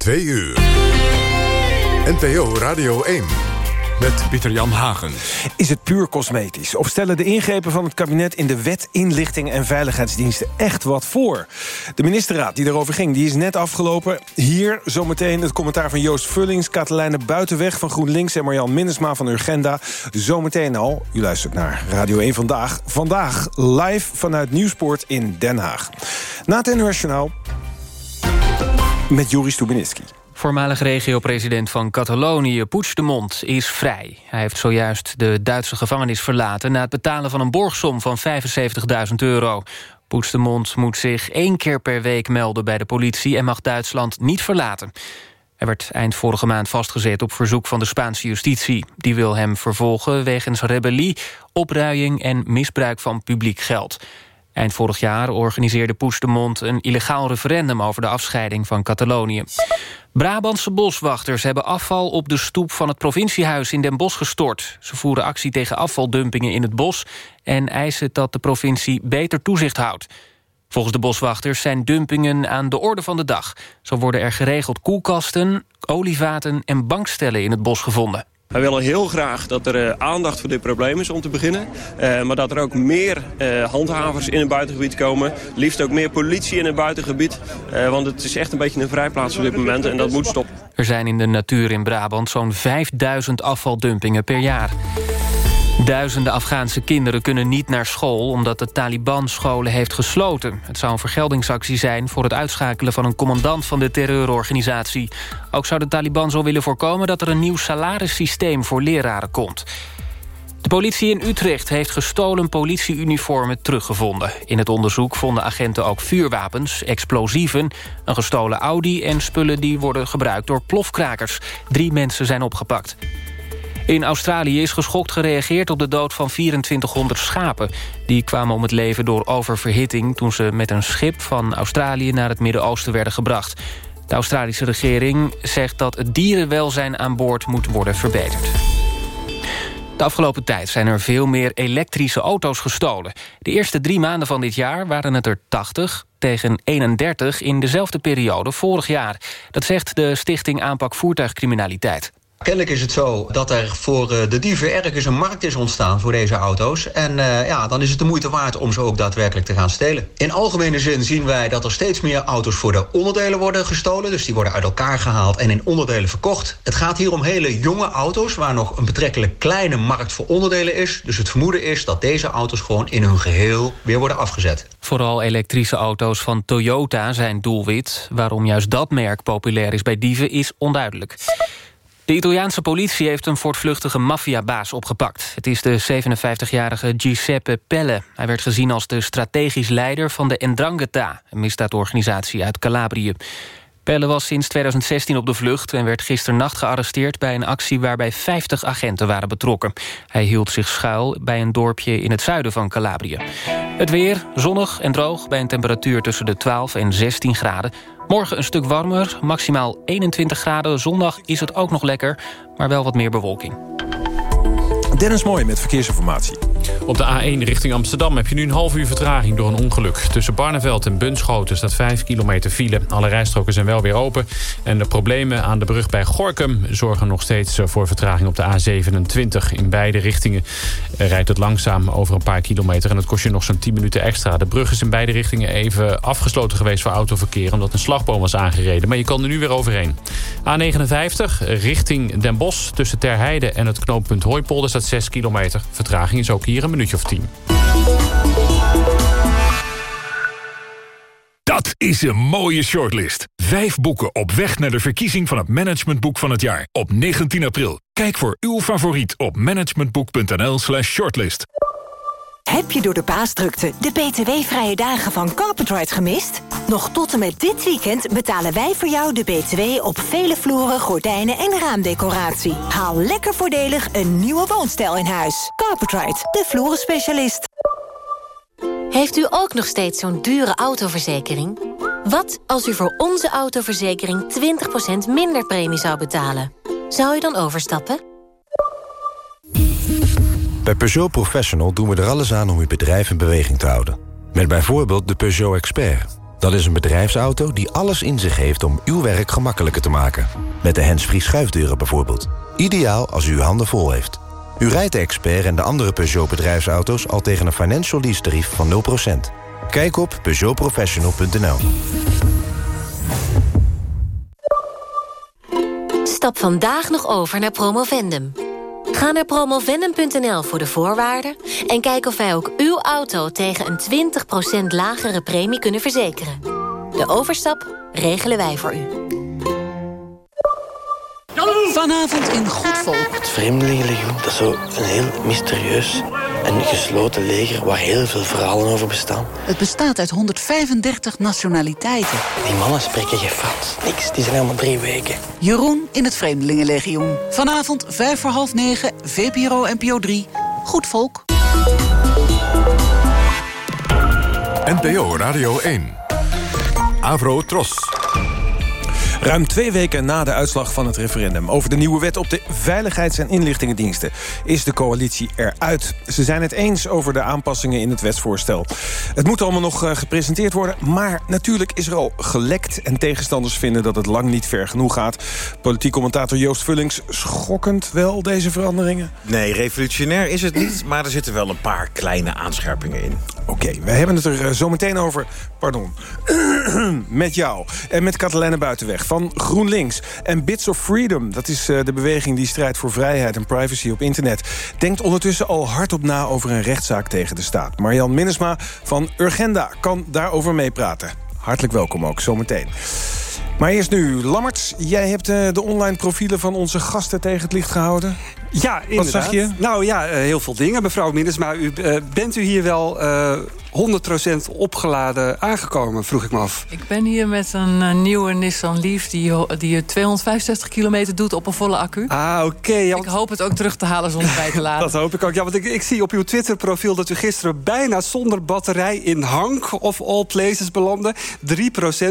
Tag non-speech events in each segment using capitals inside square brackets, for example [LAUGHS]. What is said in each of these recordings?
2 uur. NPO Radio 1 met Pieter-Jan Hagen. Is het puur cosmetisch? Of stellen de ingrepen van het kabinet... in de wet inlichting en veiligheidsdiensten echt wat voor? De ministerraad die erover ging, die is net afgelopen. Hier zometeen het commentaar van Joost Vullings... Katelijne Buitenweg van GroenLinks en Marjan Minnesma van Urgenda. Zometeen al, u luistert naar Radio 1 Vandaag. Vandaag live vanuit Nieuwspoort in Den Haag. Na het NOS met Joris Stubenitski. Voormalig regio-president van Catalonië, Puigdemont, is vrij. Hij heeft zojuist de Duitse gevangenis verlaten... na het betalen van een borgsom van 75.000 euro. Puigdemont moet zich één keer per week melden bij de politie... en mag Duitsland niet verlaten. Hij werd eind vorige maand vastgezet op verzoek van de Spaanse justitie. Die wil hem vervolgen wegens rebellie, opruiing en misbruik van publiek geld. Eind vorig jaar organiseerde Puigdemont een illegaal referendum... over de afscheiding van Catalonië. Brabantse boswachters hebben afval op de stoep van het provinciehuis in Den Bosch gestort. Ze voeren actie tegen afvaldumpingen in het bos... en eisen dat de provincie beter toezicht houdt. Volgens de boswachters zijn dumpingen aan de orde van de dag. Zo worden er geregeld koelkasten, olievaten en bankstellen in het bos gevonden. Wij willen heel graag dat er uh, aandacht voor dit probleem is om te beginnen. Uh, maar dat er ook meer uh, handhavers in het buitengebied komen. Liefst ook meer politie in het buitengebied. want het is echt een beetje een vrijplaats op dit moment en dat moet stoppen. Er zijn in de natuur in Brabant zo'n 5000 afvaldumpingen per jaar. Duizenden Afghaanse kinderen kunnen niet naar school... omdat de Taliban scholen heeft gesloten. Het zou een vergeldingsactie zijn voor het uitschakelen... van een commandant van de terreurorganisatie. Ook zou de Taliban zo willen voorkomen... dat er een nieuw salarissysteem voor leraren komt. De politie in Utrecht heeft gestolen politieuniformen teruggevonden. In het onderzoek vonden agenten ook vuurwapens, explosieven... een gestolen Audi en spullen die worden gebruikt door plofkrakers. Drie mensen zijn opgepakt. In Australië is geschokt gereageerd op de dood van 2400 schapen. Die kwamen om het leven door oververhitting... toen ze met een schip van Australië naar het Midden-Oosten werden gebracht. De Australische regering zegt dat het dierenwelzijn aan boord moet worden verbeterd. De afgelopen tijd zijn er veel meer elektrische auto's gestolen. De eerste drie maanden van dit jaar waren het er 80 tegen 31 in dezelfde periode vorig jaar. Dat zegt de Stichting Aanpak Voertuigcriminaliteit. Kennelijk is het zo dat er voor eh, de dieven ergens een markt is ontstaan voor deze auto's. En uh, ja, dan is het de moeite waard om ze ook daadwerkelijk te gaan stelen. In algemene zin zien wij dat er steeds meer auto's voor de onderdelen worden gestolen. Dus die worden uit elkaar gehaald en in onderdelen verkocht. Het gaat hier om hele jonge auto's waar nog een betrekkelijk kleine markt voor onderdelen is. Dus het vermoeden is dat deze auto's gewoon in hun geheel weer worden afgezet. Vooral elektrische auto's van Toyota zijn doelwit. Waarom juist dat merk populair is bij dieven is onduidelijk. De Italiaanse politie heeft een voortvluchtige maffiabaas opgepakt. Het is de 57-jarige Giuseppe Pelle. Hij werd gezien als de strategisch leider van de Ndrangheta... een misdaadorganisatie uit Calabrië. Pelle was sinds 2016 op de vlucht en werd gisternacht gearresteerd... bij een actie waarbij 50 agenten waren betrokken. Hij hield zich schuil bij een dorpje in het zuiden van Calabrië. Het weer, zonnig en droog, bij een temperatuur tussen de 12 en 16 graden. Morgen een stuk warmer, maximaal 21 graden. Zondag is het ook nog lekker, maar wel wat meer bewolking. Dennis Mooi met verkeersinformatie. Op de A1 richting Amsterdam heb je nu een half uur vertraging door een ongeluk. Tussen Barneveld en Bunschoten staat 5 kilometer file. Alle rijstroken zijn wel weer open. En de problemen aan de brug bij Gorkum zorgen nog steeds voor vertraging op de A27. In beide richtingen rijdt het langzaam over een paar kilometer. En dat kost je nog zo'n 10 minuten extra. De brug is in beide richtingen even afgesloten geweest voor autoverkeer... omdat een slagboom was aangereden. Maar je kan er nu weer overheen. A59 richting Den Bosch tussen Terheide en het knooppunt Hooipolder staat 6 kilometer. Vertraging is ook hier een minuutje of 10. Dat is een mooie shortlist. Vijf boeken op weg naar de verkiezing van het managementboek van het jaar. Op 19 april. Kijk voor uw favoriet op managementboek.nl slash shortlist. Heb je door de paasdrukte de btw-vrije dagen van Carpetride gemist? Nog tot en met dit weekend betalen wij voor jou de btw op vele vloeren, gordijnen en raamdecoratie. Haal lekker voordelig een nieuwe woonstijl in huis. Carpetride, de vloerenspecialist. Heeft u ook nog steeds zo'n dure autoverzekering? Wat als u voor onze autoverzekering 20% minder premie zou betalen? Zou u dan overstappen? Bij Peugeot Professional doen we er alles aan om uw bedrijf in beweging te houden. Met bijvoorbeeld de Peugeot Expert. Dat is een bedrijfsauto die alles in zich heeft om uw werk gemakkelijker te maken. Met de handsfree schuifdeuren bijvoorbeeld. Ideaal als u uw handen vol heeft. U rijdt de Expert en de andere Peugeot bedrijfsauto's... al tegen een financial lease tarief van 0%. Kijk op peugeotprofessional.nl. Stap vandaag nog over naar Promovendum. Ga naar promovendum.nl voor de voorwaarden... en kijk of wij ook uw auto tegen een 20% lagere premie kunnen verzekeren. De overstap regelen wij voor u. Vanavond in Goed Volk. Het Vreemdelingenlegioen, dat is zo een heel mysterieus en gesloten leger waar heel veel verhalen over bestaan. Het bestaat uit 135 nationaliteiten. Die mannen spreken geen Frans. Niks, die zijn helemaal drie weken. Jeroen in het Vreemdelingenlegioen. Vanavond 5 voor half 9, VPRO NPO 3. Goed Volk. NPO Radio 1. Avro Tros. Ruim twee weken na de uitslag van het referendum... over de nieuwe wet op de veiligheids- en inlichtingendiensten... is de coalitie eruit. Ze zijn het eens over de aanpassingen in het wetsvoorstel. Het moet allemaal nog eh, gepresenteerd worden... maar natuurlijk is er al gelekt... en tegenstanders vinden dat het lang niet ver genoeg gaat. Politiek commentator Joost Vullings... schokkend wel, deze veranderingen? Nee, revolutionair is het niet... maar er zitten wel een paar kleine aanscherpingen in. Oké, we hebben het er eh, zo meteen over... pardon, [CLEARS THROAT] met jou en met Katelijne Buitenweg van GroenLinks. En Bits of Freedom, dat is uh, de beweging die strijdt voor vrijheid en privacy op internet... denkt ondertussen al hardop na over een rechtszaak tegen de staat. Marjan Minnesma van Urgenda kan daarover meepraten. Hartelijk welkom ook, zometeen. Maar eerst nu, Lammerts, jij hebt uh, de online profielen van onze gasten tegen het licht gehouden. Ja, inderdaad. Wat zag je? Nou ja, uh, heel veel dingen, mevrouw Minnesma. U, uh, bent u hier wel 100% opgeladen aangekomen, vroeg ik me af. Ik ben hier met een uh, nieuwe Nissan Leaf die, die 265 kilometer doet op een volle accu. Ah, oké. Okay, ja, ik hoop het ook terug te halen zonder bij te [LAUGHS] laten. dat hoop ik ook. Ja, want ik, ik zie op uw Twitter-profiel dat u gisteren bijna zonder batterij in Hank of all places belandde.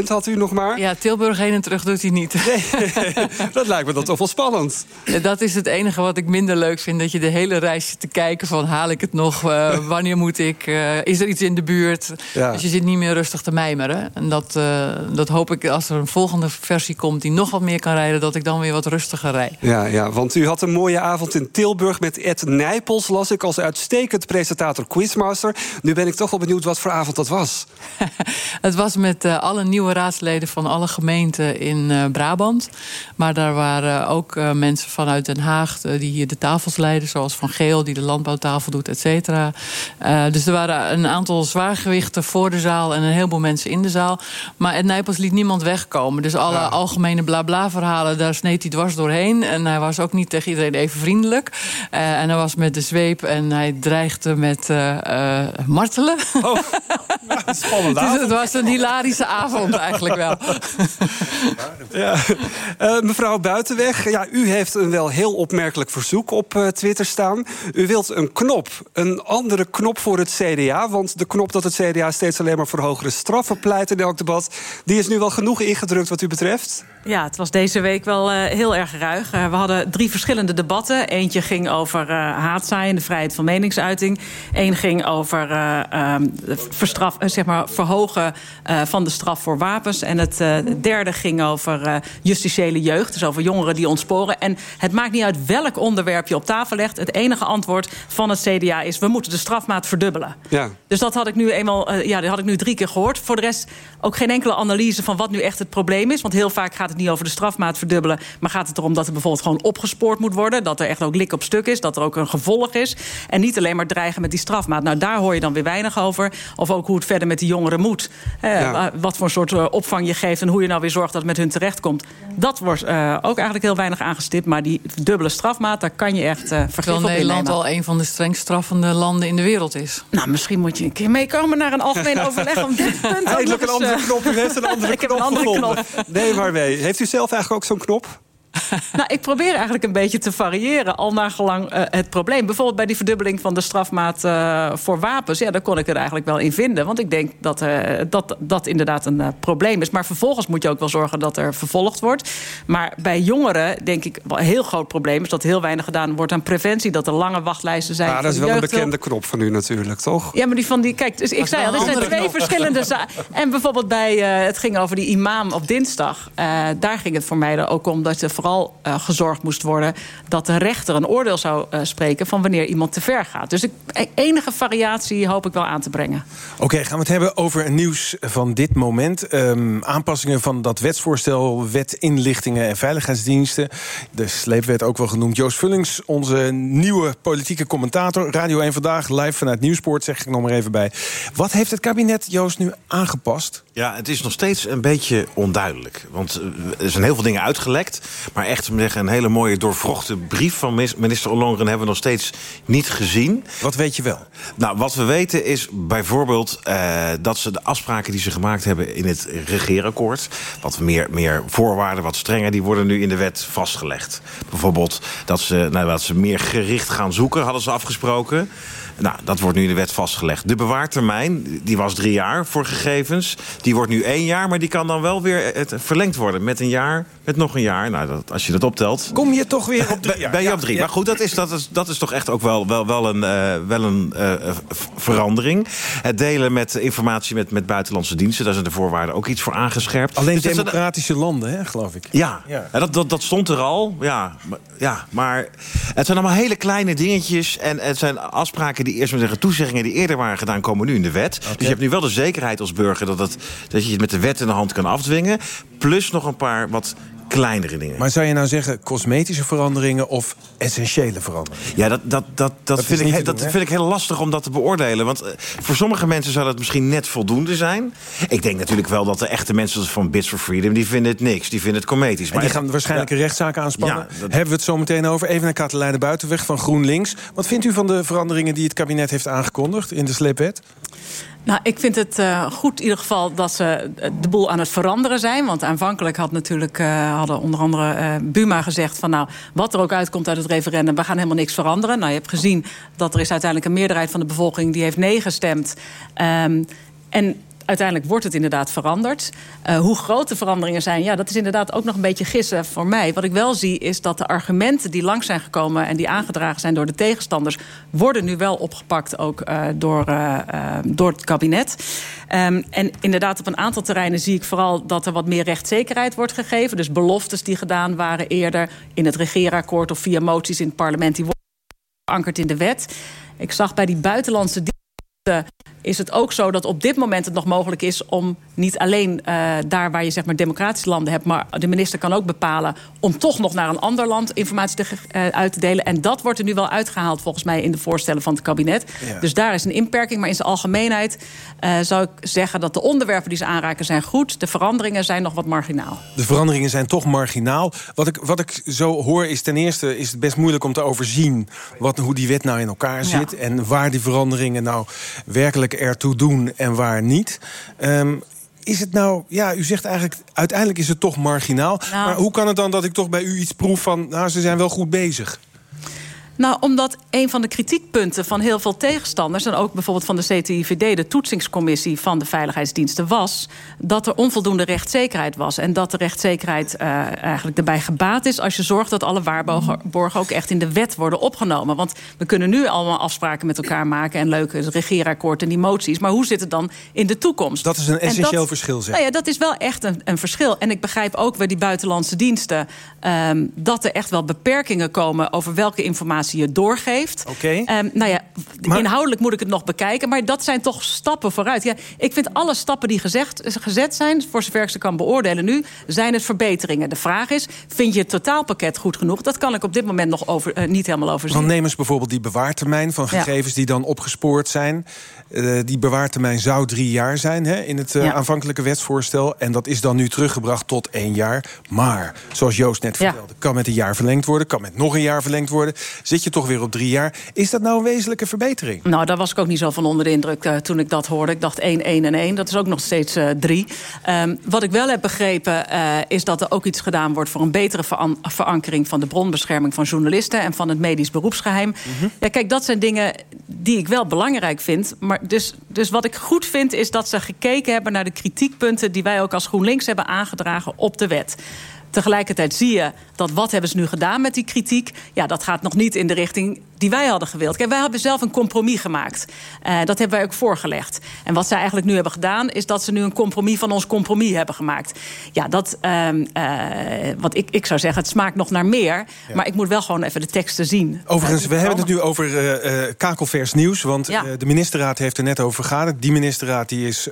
3% had u nog maar. Ja, Tilburg heen en terug doet hij niet. Nee, [LAUGHS] dat lijkt me dan toch wel spannend. Dat is het enige wat ik minder leuk vind. Dat je de hele reis zit te kijken van haal ik het nog? Uh, wanneer moet ik? Uh, is er iets in de buurt? Ja. Dus je zit niet meer rustig te mijmeren. En dat, uh, dat hoop ik als er een volgende versie komt... die nog wat meer kan rijden, dat ik dan weer wat rustiger rijd. Ja, ja want u had een mooie avond in Tilburg met Ed Nijpels... las ik als uitstekend presentator Quizmaster. Nu ben ik toch wel benieuwd wat voor avond dat was. [LAUGHS] het was met uh, alle nieuwe raadsleden van alle gemeenten in uh, Brabant. Maar daar waren ook mensen vanuit Den Haag... die hier de tafels leiden, zoals Van Geel... die de landbouwtafel doet, et cetera. dus er waren een aantal zwaargewichten voor de zaal... en een heleboel mensen in de zaal. Maar Ed Nijpels liet niemand wegkomen. Dus alle ja. algemene blabla-verhalen, daar sneed hij dwars doorheen. En hij was ook niet tegen iedereen even vriendelijk. Uh, en hij was met de zweep en hij dreigde met uh, uh, martelen. Oh, spannend [LAUGHS] dus het was een hilarische avond eigenlijk wel. [LAUGHS] ja. mevrouw Buitenweg, ja, u heeft een wel heel opmerkelijk verzoek op Twitter staan. U wilt een knop, een andere knop voor het CDA... want de knop dat het CDA steeds alleen maar voor hogere straffen pleit in elk debat... die is nu wel genoeg ingedrukt wat u betreft? Ja, het was deze week wel uh, heel erg ruig. Uh, we hadden drie verschillende debatten. Eentje ging over uh, haatzaaien en de vrijheid van meningsuiting. Eén ging over um, verstraf, zeg maar verhogen van de straf voor wapens. En het derde ging over justitiële jeugd. Dus over jongeren die ontsporen. En het maakt niet uit welk onderwerp je op tafel legt. Het enige antwoord van het CDA is... we moeten de strafmaat verdubbelen. Ja. Dus dat had ik nu eenmaal, ja, dat had ik nu drie keer gehoord. Voor de rest ook geen enkele analyse van wat nu echt het probleem is. Want heel vaak gaat het niet over de strafmaat verdubbelen... maar gaat het erom dat er bijvoorbeeld gewoon opgespoord moet worden... dat er echt ook lik op stuk is, dat er ook een gevolg is... en niet alleen maar dreigen met die strafmaat. Nou, daar hoor je dan weer weinig over. Of ook hoe het verder met die jongeren moet. Eh, ja. Wat voor soort uh, opvang je geeft... en hoe je nou weer zorgt dat het met hun terechtkomt. Dat wordt uh, ook eigenlijk heel weinig aangestipt. Maar die dubbele strafmaat, daar kan je echt uh, vergif op Nederland al een van de strengst straffende landen in de wereld is. Nou, misschien moet je een keer meekomen naar een algemeen [LAUGHS] overleg... om dit punt Eindelijk een andere knop. U heeft een andere Ik knop heb een andere knop. Nee, maar nee. Heeft u zelf eigenlijk ook zo'n knop? [LAUGHS] nou, ik probeer eigenlijk een beetje te variëren, al naar gelang uh, het probleem. Bijvoorbeeld bij die verdubbeling van de strafmaat uh, voor wapens. Ja, daar kon ik het eigenlijk wel in vinden. Want ik denk dat uh, dat, dat inderdaad een probleem is. Maar vervolgens moet je ook wel zorgen dat er vervolgd wordt. Maar bij jongeren denk ik wel een heel groot probleem... is dat heel weinig gedaan wordt aan preventie. Dat er lange wachtlijsten zijn. Ja, dat is wel een bekende knop van u natuurlijk, toch? Ja, maar die van die... Kijk, dus ik zei al, er zijn twee knop. verschillende zaken. En bijvoorbeeld bij... het ging over die imam op dinsdag. daar ging het voor mij er ook om dat je vooral uh, gezorgd moest worden... dat de rechter een oordeel zou uh, spreken van wanneer iemand te ver gaat. Dus ik, enige variatie hoop ik wel aan te brengen. Oké, gaan we het hebben over nieuws van dit moment. Um, aanpassingen van dat wetsvoorstel... wet inlichtingen en veiligheidsdiensten. De sleepwet ook wel genoemd. Joost Vullings, onze nieuwe politieke commentator. Radio 1 Vandaag, live vanuit Nieuwspoort, zeg ik nog maar even bij. Wat heeft het kabinet, Joost, nu aangepast? Ja, het is nog steeds een beetje onduidelijk. Want er zijn heel veel dingen uitgelekt. Maar echt een hele mooie doorvrochte brief van minister Ollongren... hebben we nog steeds niet gezien. Wat weet je wel? Nou, wat we weten is bijvoorbeeld uh, dat ze de afspraken die ze gemaakt hebben... in het regeerakkoord, wat meer, meer voorwaarden, wat strenger... die worden nu in de wet vastgelegd. Bijvoorbeeld dat ze, nou, dat ze meer gericht gaan zoeken, hadden ze afgesproken... Nou, dat wordt nu in de wet vastgelegd. De bewaartermijn, die was drie jaar voor gegevens. Die wordt nu één jaar, maar die kan dan wel weer verlengd worden. Met een jaar, met nog een jaar. Nou, dat, als je dat optelt... Kom je toch weer op drie jaar? [LAUGHS] Ben je op drie. Maar goed, dat is, dat, is, dat is toch echt ook wel, wel, wel een, uh, wel een uh, verandering. Het delen met informatie met, met buitenlandse diensten... daar zijn de voorwaarden ook iets voor aangescherpt. Alleen dus democratische landen, hè, geloof ik. Ja, ja. Dat, dat, dat stond er al. Ja, maar, ja, maar het zijn allemaal hele kleine dingetjes... en het zijn afspraken die die eerst maar zeggen, toezeggingen die eerder waren gedaan, komen nu in de wet. Dus je hebt nu wel de zekerheid als burger dat, het, dat je het met de wet in de hand kan afdwingen. Plus nog een paar wat kleinere dingen. Maar zou je nou zeggen cosmetische veranderingen of essentiële veranderingen? Ja, dat, dat, dat, dat, vind, ik, dat vind ik heel lastig om dat te beoordelen. Want eh, voor sommige mensen zou dat misschien net voldoende zijn. Ik denk natuurlijk wel dat de echte mensen van Bits for Freedom... die vinden het niks, die vinden het cometisch. Maar die gaan waarschijnlijk een rechtszaak aanspannen. Hebben we het zo meteen over. Even naar Katelijne Buitenweg van GroenLinks. Wat vindt u van de veranderingen die het kabinet heeft aangekondigd in de sleepwet? Nou, ik vind het uh, goed in ieder geval dat ze de boel aan het veranderen zijn. Want aanvankelijk had natuurlijk, uh, hadden onder andere uh, Buma gezegd... van nou, wat er ook uitkomt uit het referendum, we gaan helemaal niks veranderen. Nou, je hebt gezien dat er is uiteindelijk een meerderheid van de bevolking... die heeft nee gestemd. Um, en uiteindelijk wordt het inderdaad veranderd. Uh, hoe groot de veranderingen zijn, ja, dat is inderdaad ook nog een beetje gissen voor mij. Wat ik wel zie is dat de argumenten die langs zijn gekomen... en die aangedragen zijn door de tegenstanders... worden nu wel opgepakt ook uh, door, uh, door het kabinet. Um, en inderdaad op een aantal terreinen zie ik vooral... dat er wat meer rechtszekerheid wordt gegeven. Dus beloftes die gedaan waren eerder in het regeerakkoord... of via moties in het parlement, die worden verankerd in de wet. Ik zag bij die buitenlandse is het ook zo dat op dit moment het nog mogelijk is... om niet alleen uh, daar waar je zeg maar, democratische landen hebt... maar de minister kan ook bepalen om toch nog naar een ander land informatie te, uh, uit te delen. En dat wordt er nu wel uitgehaald volgens mij in de voorstellen van het kabinet. Ja. Dus daar is een inperking. Maar in zijn algemeenheid uh, zou ik zeggen dat de onderwerpen die ze aanraken zijn goed. De veranderingen zijn nog wat marginaal. De veranderingen zijn toch marginaal. Wat ik, wat ik zo hoor is ten eerste is het best moeilijk om te overzien... Wat, hoe die wet nou in elkaar zit... Ja. en waar die veranderingen nou werkelijk ertoe doen en waar niet. Um, is het nou, ja, u zegt eigenlijk, uiteindelijk is het toch marginaal. Nou. Maar hoe kan het dan dat ik toch bij u iets proef van, nou, ze zijn wel goed bezig? Nou, omdat een van de kritiekpunten van heel veel tegenstanders... en ook bijvoorbeeld van de CTIVD, de toetsingscommissie van de veiligheidsdiensten... was dat er onvoldoende rechtszekerheid was. En dat de rechtszekerheid uh, eigenlijk erbij gebaat is... als je zorgt dat alle waarborgen ook echt in de wet worden opgenomen. Want we kunnen nu allemaal afspraken met elkaar maken... en leuke regeerakkoord en die moties. Maar hoe zit het dan in de toekomst? Dat is een essentieel dat, verschil, zeg. Nou ja, dat is wel echt een, een verschil. En ik begrijp ook bij die buitenlandse diensten... Um, dat er echt wel beperkingen komen over welke informatie je doorgeeft. Oké. Okay. Um, nou ja, maar... inhoudelijk moet ik het nog bekijken. Maar dat zijn toch stappen vooruit. Ja, ik vind alle stappen die gezegd, gezet zijn... voor zover ik ze kan beoordelen nu... zijn het verbeteringen. De vraag is, vind je het totaalpakket goed genoeg? Dat kan ik op dit moment nog over, uh, niet helemaal overzien. Dan neem eens bijvoorbeeld die bewaartermijn van gegevens... Ja. die dan opgespoord zijn. Uh, die bewaartermijn zou drie jaar zijn hè, in het uh, ja. aanvankelijke wetsvoorstel. En dat is dan nu teruggebracht tot één jaar. Maar, zoals Joost net vertelde, ja. kan met een jaar verlengd worden... kan met nog een jaar verlengd worden. Zit zit je toch weer op drie jaar. Is dat nou een wezenlijke verbetering? Nou, daar was ik ook niet zo van onder de indruk uh, toen ik dat hoorde. Ik dacht 1, 1 en 1. Dat is ook nog steeds uh, 3. Um, wat ik wel heb begrepen uh, is dat er ook iets gedaan wordt... voor een betere veran verankering van de bronbescherming van journalisten... en van het medisch beroepsgeheim. Mm -hmm. Ja, kijk, dat zijn dingen die ik wel belangrijk vind. Maar dus, dus wat ik goed vind is dat ze gekeken hebben... naar de kritiekpunten die wij ook als GroenLinks hebben aangedragen op de wet. Tegelijkertijd zie je dat wat hebben ze nu gedaan met die kritiek... ja, dat gaat nog niet in de richting die wij hadden gewild. Kijk, wij hebben zelf een compromis gemaakt. Uh, dat hebben wij ook voorgelegd. En wat zij eigenlijk nu hebben gedaan... is dat ze nu een compromis van ons compromis hebben gemaakt. Ja, dat... Uh, uh, wat ik, ik zou zeggen, het smaakt nog naar meer. Ja. Maar ik moet wel gewoon even de teksten zien. Overigens, we hebben het nu over kakelvers nieuws. Want ja. de ministerraad heeft er net over vergaderd. Die ministerraad die is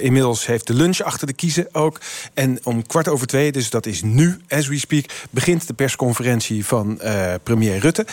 inmiddels heeft de lunch achter de kiezen ook. En om kwart over twee, dus dat is nu, as we speak... begint de persconferentie van premier Rutte.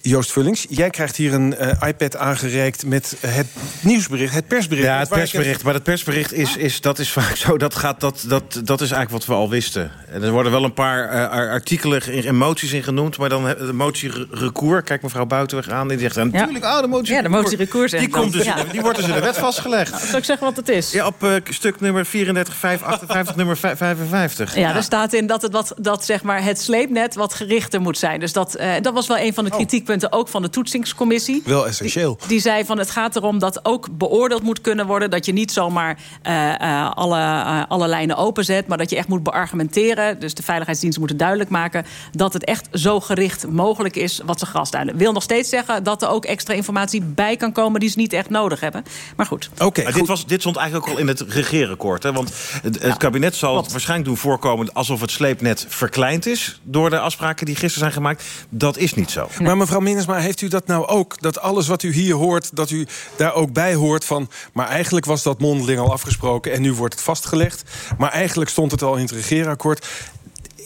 Joost Vullings, jij krijgt hier een uh, iPad aangereikt met het nieuwsbericht, het persbericht. Ja, het persbericht. Maar het persbericht is, is, dat is vaak zo, dat, gaat, dat, dat, dat is eigenlijk wat we al wisten. En er worden wel een paar uh, artikelen en moties in genoemd, maar dan de motie recours, kijk mevrouw Buitenweg aan, die zegt natuurlijk, ja. oh, de motie Ja, de motie recours. Die, komt dus, ja. die wordt dus in de wet vastgelegd. Nou, zal ik zeggen wat het is? Ja, op uh, stuk nummer 34, 558, nummer 55. Ja, ja, er staat in dat het, wat, dat, zeg maar, het sleepnet wat gerichter moet zijn. Dus dat, uh, dat was wel een van de kritiek kritiekpunten ook van de toetsingscommissie. Wel essentieel. Die, die, zei van het gaat erom dat ook beoordeeld moet kunnen worden... dat je niet zomaar uh, uh, alle, uh, alle lijnen openzet... maar dat je echt moet beargumenteren. Dus de veiligheidsdiensten moeten duidelijk maken... dat het echt zo gericht mogelijk is wat ze grasduinen. Wil nog steeds zeggen dat er ook extra informatie bij kan komen... die ze niet echt nodig hebben. Maar goed. Oké. Okay, dit, was, dit stond eigenlijk ook al in het regeerakkoord. Hè? Want het, het ja, kabinet zal het waarschijnlijk doen voorkomen... alsof het sleepnet verkleind is... door de afspraken die gisteren zijn gemaakt. Dat is niet zo. Nee. Maar mevrouw Minnesma, heeft u dat nou ook? Dat alles wat u hier hoort, dat u daar ook bij hoort van... maar eigenlijk was dat mondeling al afgesproken en nu wordt het vastgelegd. Maar eigenlijk stond het al in het regeerakkoord.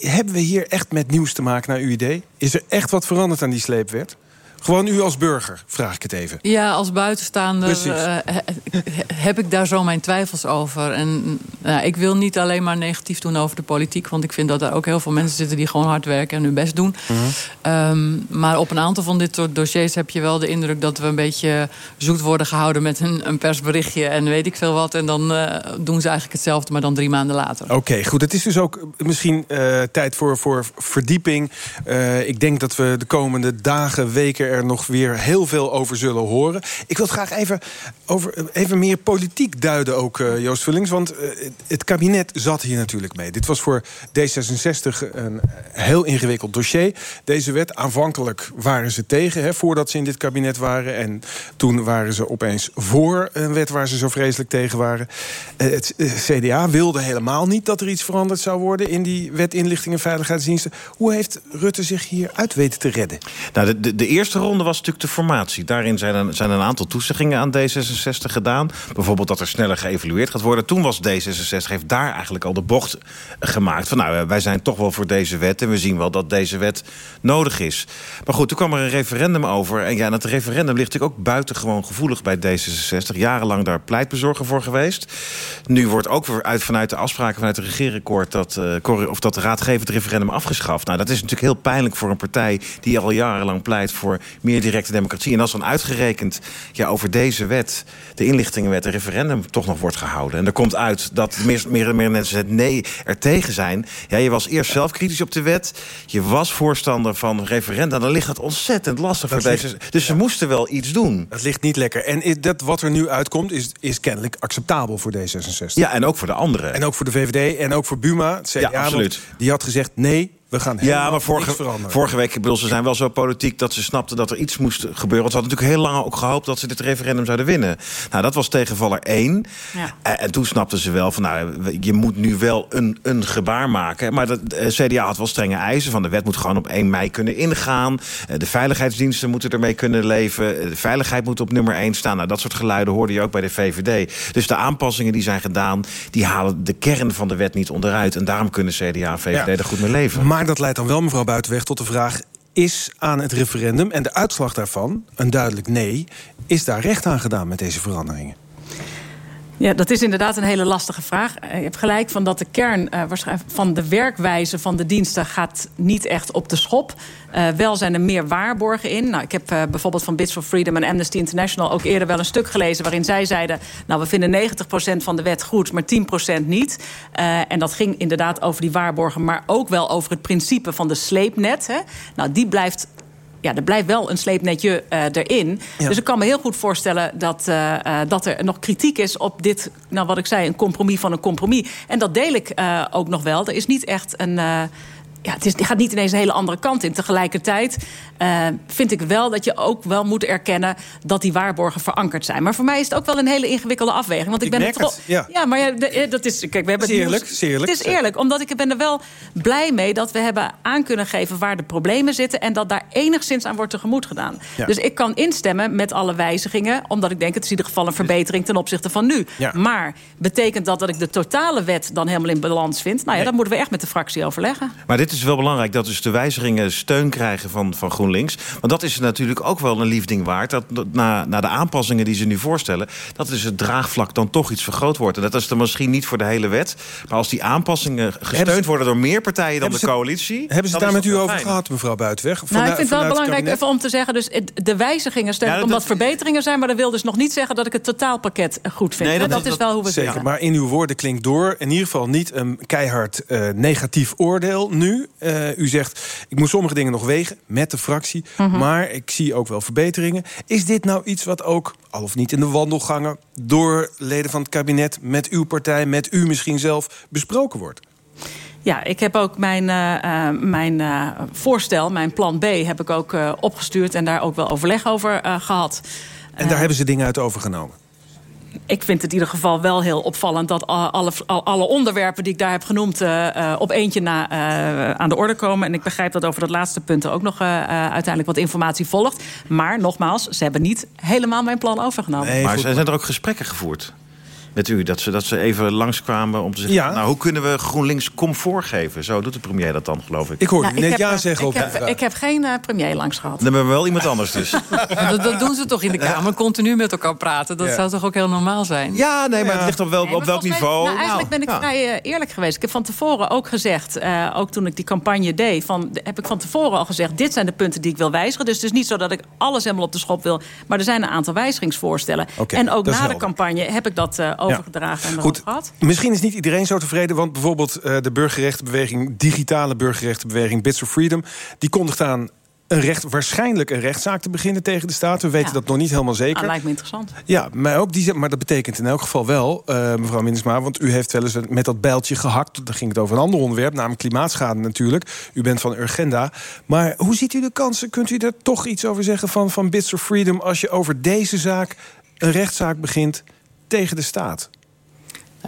Hebben we hier echt met nieuws te maken naar uw idee? Is er echt wat veranderd aan die sleepwet? Gewoon u als burger, vraag ik het even. Ja, als buitenstaander uh, heb ik daar zo mijn twijfels over. En uh, ik wil niet alleen maar negatief doen over de politiek... want ik vind dat er ook heel veel mensen zitten die gewoon hard werken... en hun best doen. -huh. um, maar op een aantal van dit soort dossiers heb je wel de indruk... dat we een beetje zoet worden gehouden met een, een persberichtje... en weet ik veel wat. En dan uh, doen ze eigenlijk hetzelfde, maar dan drie maanden later. Oké, okay, goed. Het is dus ook misschien tijd voor, voor verdieping. ik denk dat we de komende dagen, weken nog weer heel veel over zullen horen. Ik wil graag even, over, even meer politiek duiden ook, uh, Joost Vullings. Want uh, het kabinet zat hier natuurlijk mee. Dit was voor D66 een heel ingewikkeld dossier. Deze wet, aanvankelijk waren ze tegen... Hè, voordat ze in dit kabinet waren. En toen waren ze opeens voor een wet waar ze zo vreselijk tegen waren. Uh, het CDA wilde helemaal niet dat er iets veranderd zou worden... in die wet inlichting en veiligheidsdiensten. Hoe heeft Rutte zich hier uit weten te redden? Nou, de, de, de eerste ronde was natuurlijk de formatie. Daarin zijn een, zijn een aantal toezeggingen aan D66 gedaan. Bijvoorbeeld dat er sneller geëvalueerd gaat worden. Toen was D66, heeft daar eigenlijk al de bocht gemaakt. Van nou, wij zijn toch wel voor deze wet. En we zien wel dat deze wet nodig is. Maar goed, toen kwam er een referendum over. En ja, dat referendum ligt natuurlijk ook buitengewoon gevoelig bij D66. Jarenlang daar pleitbezorger voor geweest. Nu wordt ook weer uit, vanuit de afspraken vanuit het regeerakkoord... Dat, uh, of dat raadgevend referendum afgeschaft. Nou, dat is natuurlijk heel pijnlijk voor een partij... die al jarenlang pleit voor meer directe democratie. En als dan uitgerekend ja, over deze wet, de inlichtingenwet, een referendum toch nog wordt gehouden. En er komt uit dat meer, meer, meer mensen het nee er tegen zijn. Ja, je was eerst zelf kritisch op de wet. Je was voorstander van referenda. Dan ligt het ontzettend lastig dat voor ligt, deze. Dus ja. ze moesten wel iets doen. Het ligt niet lekker. En dat wat er nu uitkomt, is, is kennelijk acceptabel voor D66. Ja, en ook voor de anderen. En ook voor de VVD en ook voor Buma. CDA, ja, absoluut. Die had gezegd nee. We gaan ja, maar vorige, vorige week, ik bedoel, ze zijn wel zo politiek dat ze snapten dat er iets moest gebeuren. Want ze hadden natuurlijk heel lang ook gehoopt dat ze dit referendum zouden winnen. Nou, dat was tegenvaller één. Ja. En, en, toen snapten ze wel van, nou, je moet nu wel een, een gebaar maken. Maar de, de CDA had wel strenge eisen. Van de wet moet gewoon op 1 mei kunnen ingaan. De veiligheidsdiensten moeten ermee kunnen leven. De veiligheid moet op nummer 1 staan. Nou, dat soort geluiden hoorde je ook bij de VVD. Dus de aanpassingen die zijn gedaan, die halen de kern van de wet niet onderuit. En daarom kunnen CDA en VVD ja. er goed mee leven. Maar dat leidt dan wel, mevrouw Buitenweg, tot de vraag... is aan het referendum en de uitslag daarvan, een duidelijk nee... is daar recht aan gedaan met deze veranderingen? Ja, dat is inderdaad een hele lastige vraag. Eh, je hebt gelijk van dat de kern uh, van de werkwijze van de diensten gaat niet echt op de schop. Uh, wel zijn er meer waarborgen in. Nou, ik heb bijvoorbeeld van Bits for Freedom en Amnesty International ook eerder wel een stuk gelezen waarin zij zeiden: Nou, we vinden 90% van de wet goed, maar 10% niet. En dat ging inderdaad over die waarborgen, maar ook wel over het principe van de sleepnet. Hè. Nou, die blijft ja, er blijft wel een sleepnetje uh, erin. Ja. Dus ik kan me heel goed voorstellen dat, uh, uh, dat er nog kritiek is op dit, nou wat ik zei, een compromis van een compromis. En dat deel ik ook nog wel. Er is niet echt een ja, het, is, het gaat niet ineens een hele andere kant in. Tegelijkertijd uh, vind ik wel dat je ook wel moet erkennen dat die waarborgen verankerd zijn. Maar voor mij is het ook wel een hele ingewikkelde afweging. Want ik, ik ben het, ja. ja. maar ja, de, dat is. Kijk, we hebben het eerlijk, nieuws, eerlijk. Het is eerlijk, omdat ik ben er wel blij mee dat we hebben aan kunnen geven waar de problemen zitten. En dat daar enigszins aan wordt tegemoet gedaan. Ja. Dus ik kan instemmen met alle wijzigingen, omdat ik denk het is in ieder geval een verbetering ten opzichte van nu. Ja. Maar betekent dat dat ik de totale wet dan helemaal in balans vind? Nou ja, Nee. dat moeten we echt met de fractie overleggen. Maar dit is wel belangrijk dat dus de wijzigingen steun krijgen van, van GroenLinks. Want dat is natuurlijk ook wel een liefding waard. Dat, dat na, na de aanpassingen die ze nu voorstellen... dat dus het draagvlak dan toch iets vergroot wordt. En dat is dan misschien niet voor de hele wet. Maar als die aanpassingen gesteund Hebben worden door meer partijen dan de ze- coalitie... Hebben ze het daar is met u over fijn. gehad, mevrouw Buitenweg? Nou, ik vind het wel belangrijk kabinet? even om te zeggen... dus de wijzigingen Ja, dat- omdat verbeteringen zijn... maar dat wil dus nog niet zeggen dat ik het totaalpakket goed vind. Nee, dat- dat, is wel hoe we Zeker, zitten. maar in uw woorden klinkt door in ieder geval niet een keihard eh, negatief oordeel nu. Eh, u zegt, ik moet sommige dingen nog wegen met de fractie, Mhm. maar ik zie ook wel verbeteringen. Is dit nou iets wat ook, al of niet in de wandelgangen, door leden van het kabinet, met uw partij, met u misschien zelf, besproken wordt? Ja, ik heb ook mijn, eh, eh, mijn voorstel, mijn plan B... heb ik ook opgestuurd en daar ook wel overleg over eh, gehad. En daar hebben ze dingen uit overgenomen. Ik vind het in ieder geval wel heel opvallend... dat alle, al- alle onderwerpen die ik daar heb genoemd... eh, eh, op eentje na eh, aan de orde komen. En ik begrijp dat over dat laatste punt er ook nog uiteindelijk wat informatie volgt. Maar nogmaals, ze hebben niet helemaal mijn plan overgenomen. maar zijn er ook gesprekken gevoerd met u? Dat ze, dat ze even langskwamen om te zeggen... Ja. nou, hoe kunnen we GroenLinks comfort geven? Zo doet de premier dat dan, geloof ik. Ik hoorde Nou, net heb, ja zeggen ik op heb, vraag. ik heb geen eh, premier langs gehad. Dan hebben we wel iemand anders dus. [LAUGHS] Dat, dat doen ze toch in de Kamer, continu met elkaar praten. Dat Ja. zou toch ook heel normaal zijn? Ja, nee, maar het ligt op, wel, Nee, op welk niveau. nou, eigenlijk ben ik ja. vrij eh, eerlijk geweest. Ik heb van tevoren ook gezegd, eh, ook toen ik die campagne deed... Van, heb ik van tevoren al gezegd, dit zijn de punten die ik wil wijzigen. Dus het is niet zo dat ik alles helemaal op de schop wil. Maar er zijn een aantal wijzigingsvoorstellen. En ook na de campagne heb ik dat eh, overgedragen en Goed, gehad. misschien is niet iedereen zo tevreden... want bijvoorbeeld eh, de burgerrechtenbeweging... digitale burgerrechtenbeweging Bits of Freedom... die kondigt aan een recht, waarschijnlijk een rechtszaak te beginnen tegen de staat. We weten Ja. dat nog niet helemaal zeker. Ah, lijkt me interessant. Ja, maar, ook die, maar dat betekent in elk geval wel, eh, mevrouw Minnesma... want u heeft wel eens met dat bijltje gehakt. Dan ging het over een ander onderwerp, namelijk klimaatschade natuurlijk. U bent van Urgenda. Maar hoe ziet u de kansen? Kunt u er toch iets over zeggen van, van Bits of Freedom... als je over deze zaak een rechtszaak begint tegen de staat?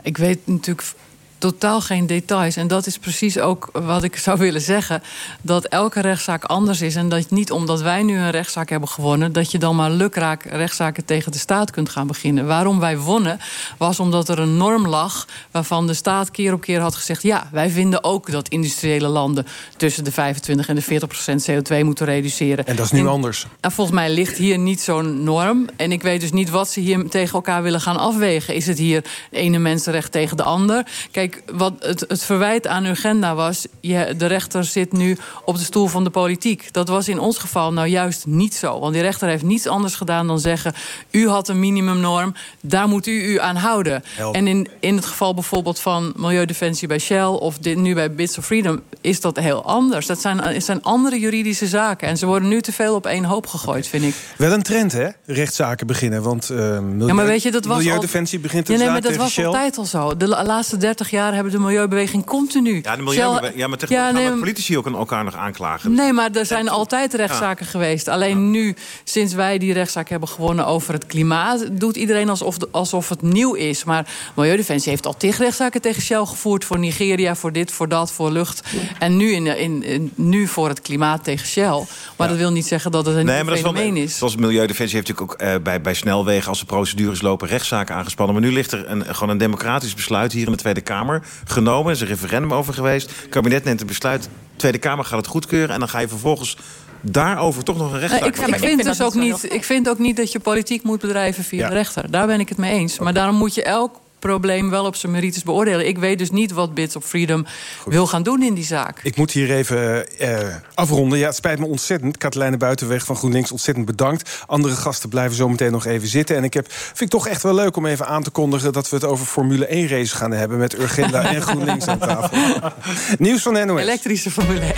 Ik weet natuurlijk totaal geen details. En dat is precies ook wat ik zou willen zeggen. Dat elke rechtszaak anders is. En dat niet omdat wij nu een rechtszaak hebben gewonnen... dat je dan maar lukraak rechtszaken tegen de staat kunt gaan beginnen. Waarom wij wonnen, was omdat er een norm lag... waarvan de staat keer op keer had gezegd... ja, wij vinden ook dat industriële landen... tussen de 25 en de 40 procent CO2 moeten reduceren. En dat is nu En- anders. en volgens mij ligt hier niet zo'n norm. En ik weet dus niet wat ze hier tegen elkaar willen gaan afwegen. Is het hier de ene mensenrecht tegen de ander? Kijk, wat het, het verwijt aan Urgenda was... Je, de rechter zit nu op de stoel van de politiek. Dat was in ons geval nou juist niet zo. Want die rechter heeft niets anders gedaan dan zeggen... u had een minimumnorm, daar moet u u aan houden. En in, in het geval bijvoorbeeld van Milieudefensie bij Shell... of dit, nu bij Bits of Freedom, is dat heel anders. Dat zijn, het zijn andere juridische zaken. En ze worden nu te veel op één hoop gegooid, vind ik. Wel een trend, hè? Rechtszaken beginnen. Want milieu, Ja, maar weet je, dat was Milieudefensie al... begint ja, een nee, maar dat was Shell. altijd al zo. De la- laatste 30 jaar hebben de milieubeweging continu... Ja, de Shell- milieu, ja, maar tegenwoordig nee, gaan de politici ook elkaar nog aanklagen. Nee, maar er zijn altijd rechtszaken geweest. Alleen nu, sinds wij die rechtszaak hebben gewonnen over het klimaat... doet iedereen alsof, alsof het nieuw is. Maar Milieudefensie heeft al tig rechtszaken tegen Shell gevoerd... voor Nigeria, voor dit, voor dat, voor lucht. En nu, in, in, in- nu voor het klimaat tegen Shell. Maar dat wil niet zeggen dat het een Nee, maar dat fenomeen is. zoals Milieudefensie heeft natuurlijk ook eh, bij, bij snelwegen... als de procedures lopen, rechtszaken aangespannen. Maar nu ligt er een, gewoon een democratisch besluit hier in de Tweede Kamer... Kamer genomen. Er is een referendum over geweest. Het kabinet neemt een besluit. Tweede Kamer gaat het goedkeuren. En dan ga je vervolgens daarover toch nog een rechtszaak ik, ik, vind dus ook niet, ik vind ook niet dat je politiek moet bedrijven via de rechter. Daar ben ik het mee eens. Maar daarom moet je elk probleem wel op zijn merites beoordelen. Ik weet dus niet wat Bits of Freedom wil gaan doen in die zaak. Ik moet hier even uh, afronden. Ja, het spijt me ontzettend. Katelijne Buitenweg van GroenLinks, ontzettend bedankt. Andere gasten blijven zo meteen nog even zitten. En ik heb, vind ik toch echt wel leuk om even aan te kondigen... dat we het over Formule 1 race gaan hebben... met Urgenda en GroenLinks aan tafel. [LAUGHS] Nieuws van NOS. Elektrische Formule 1.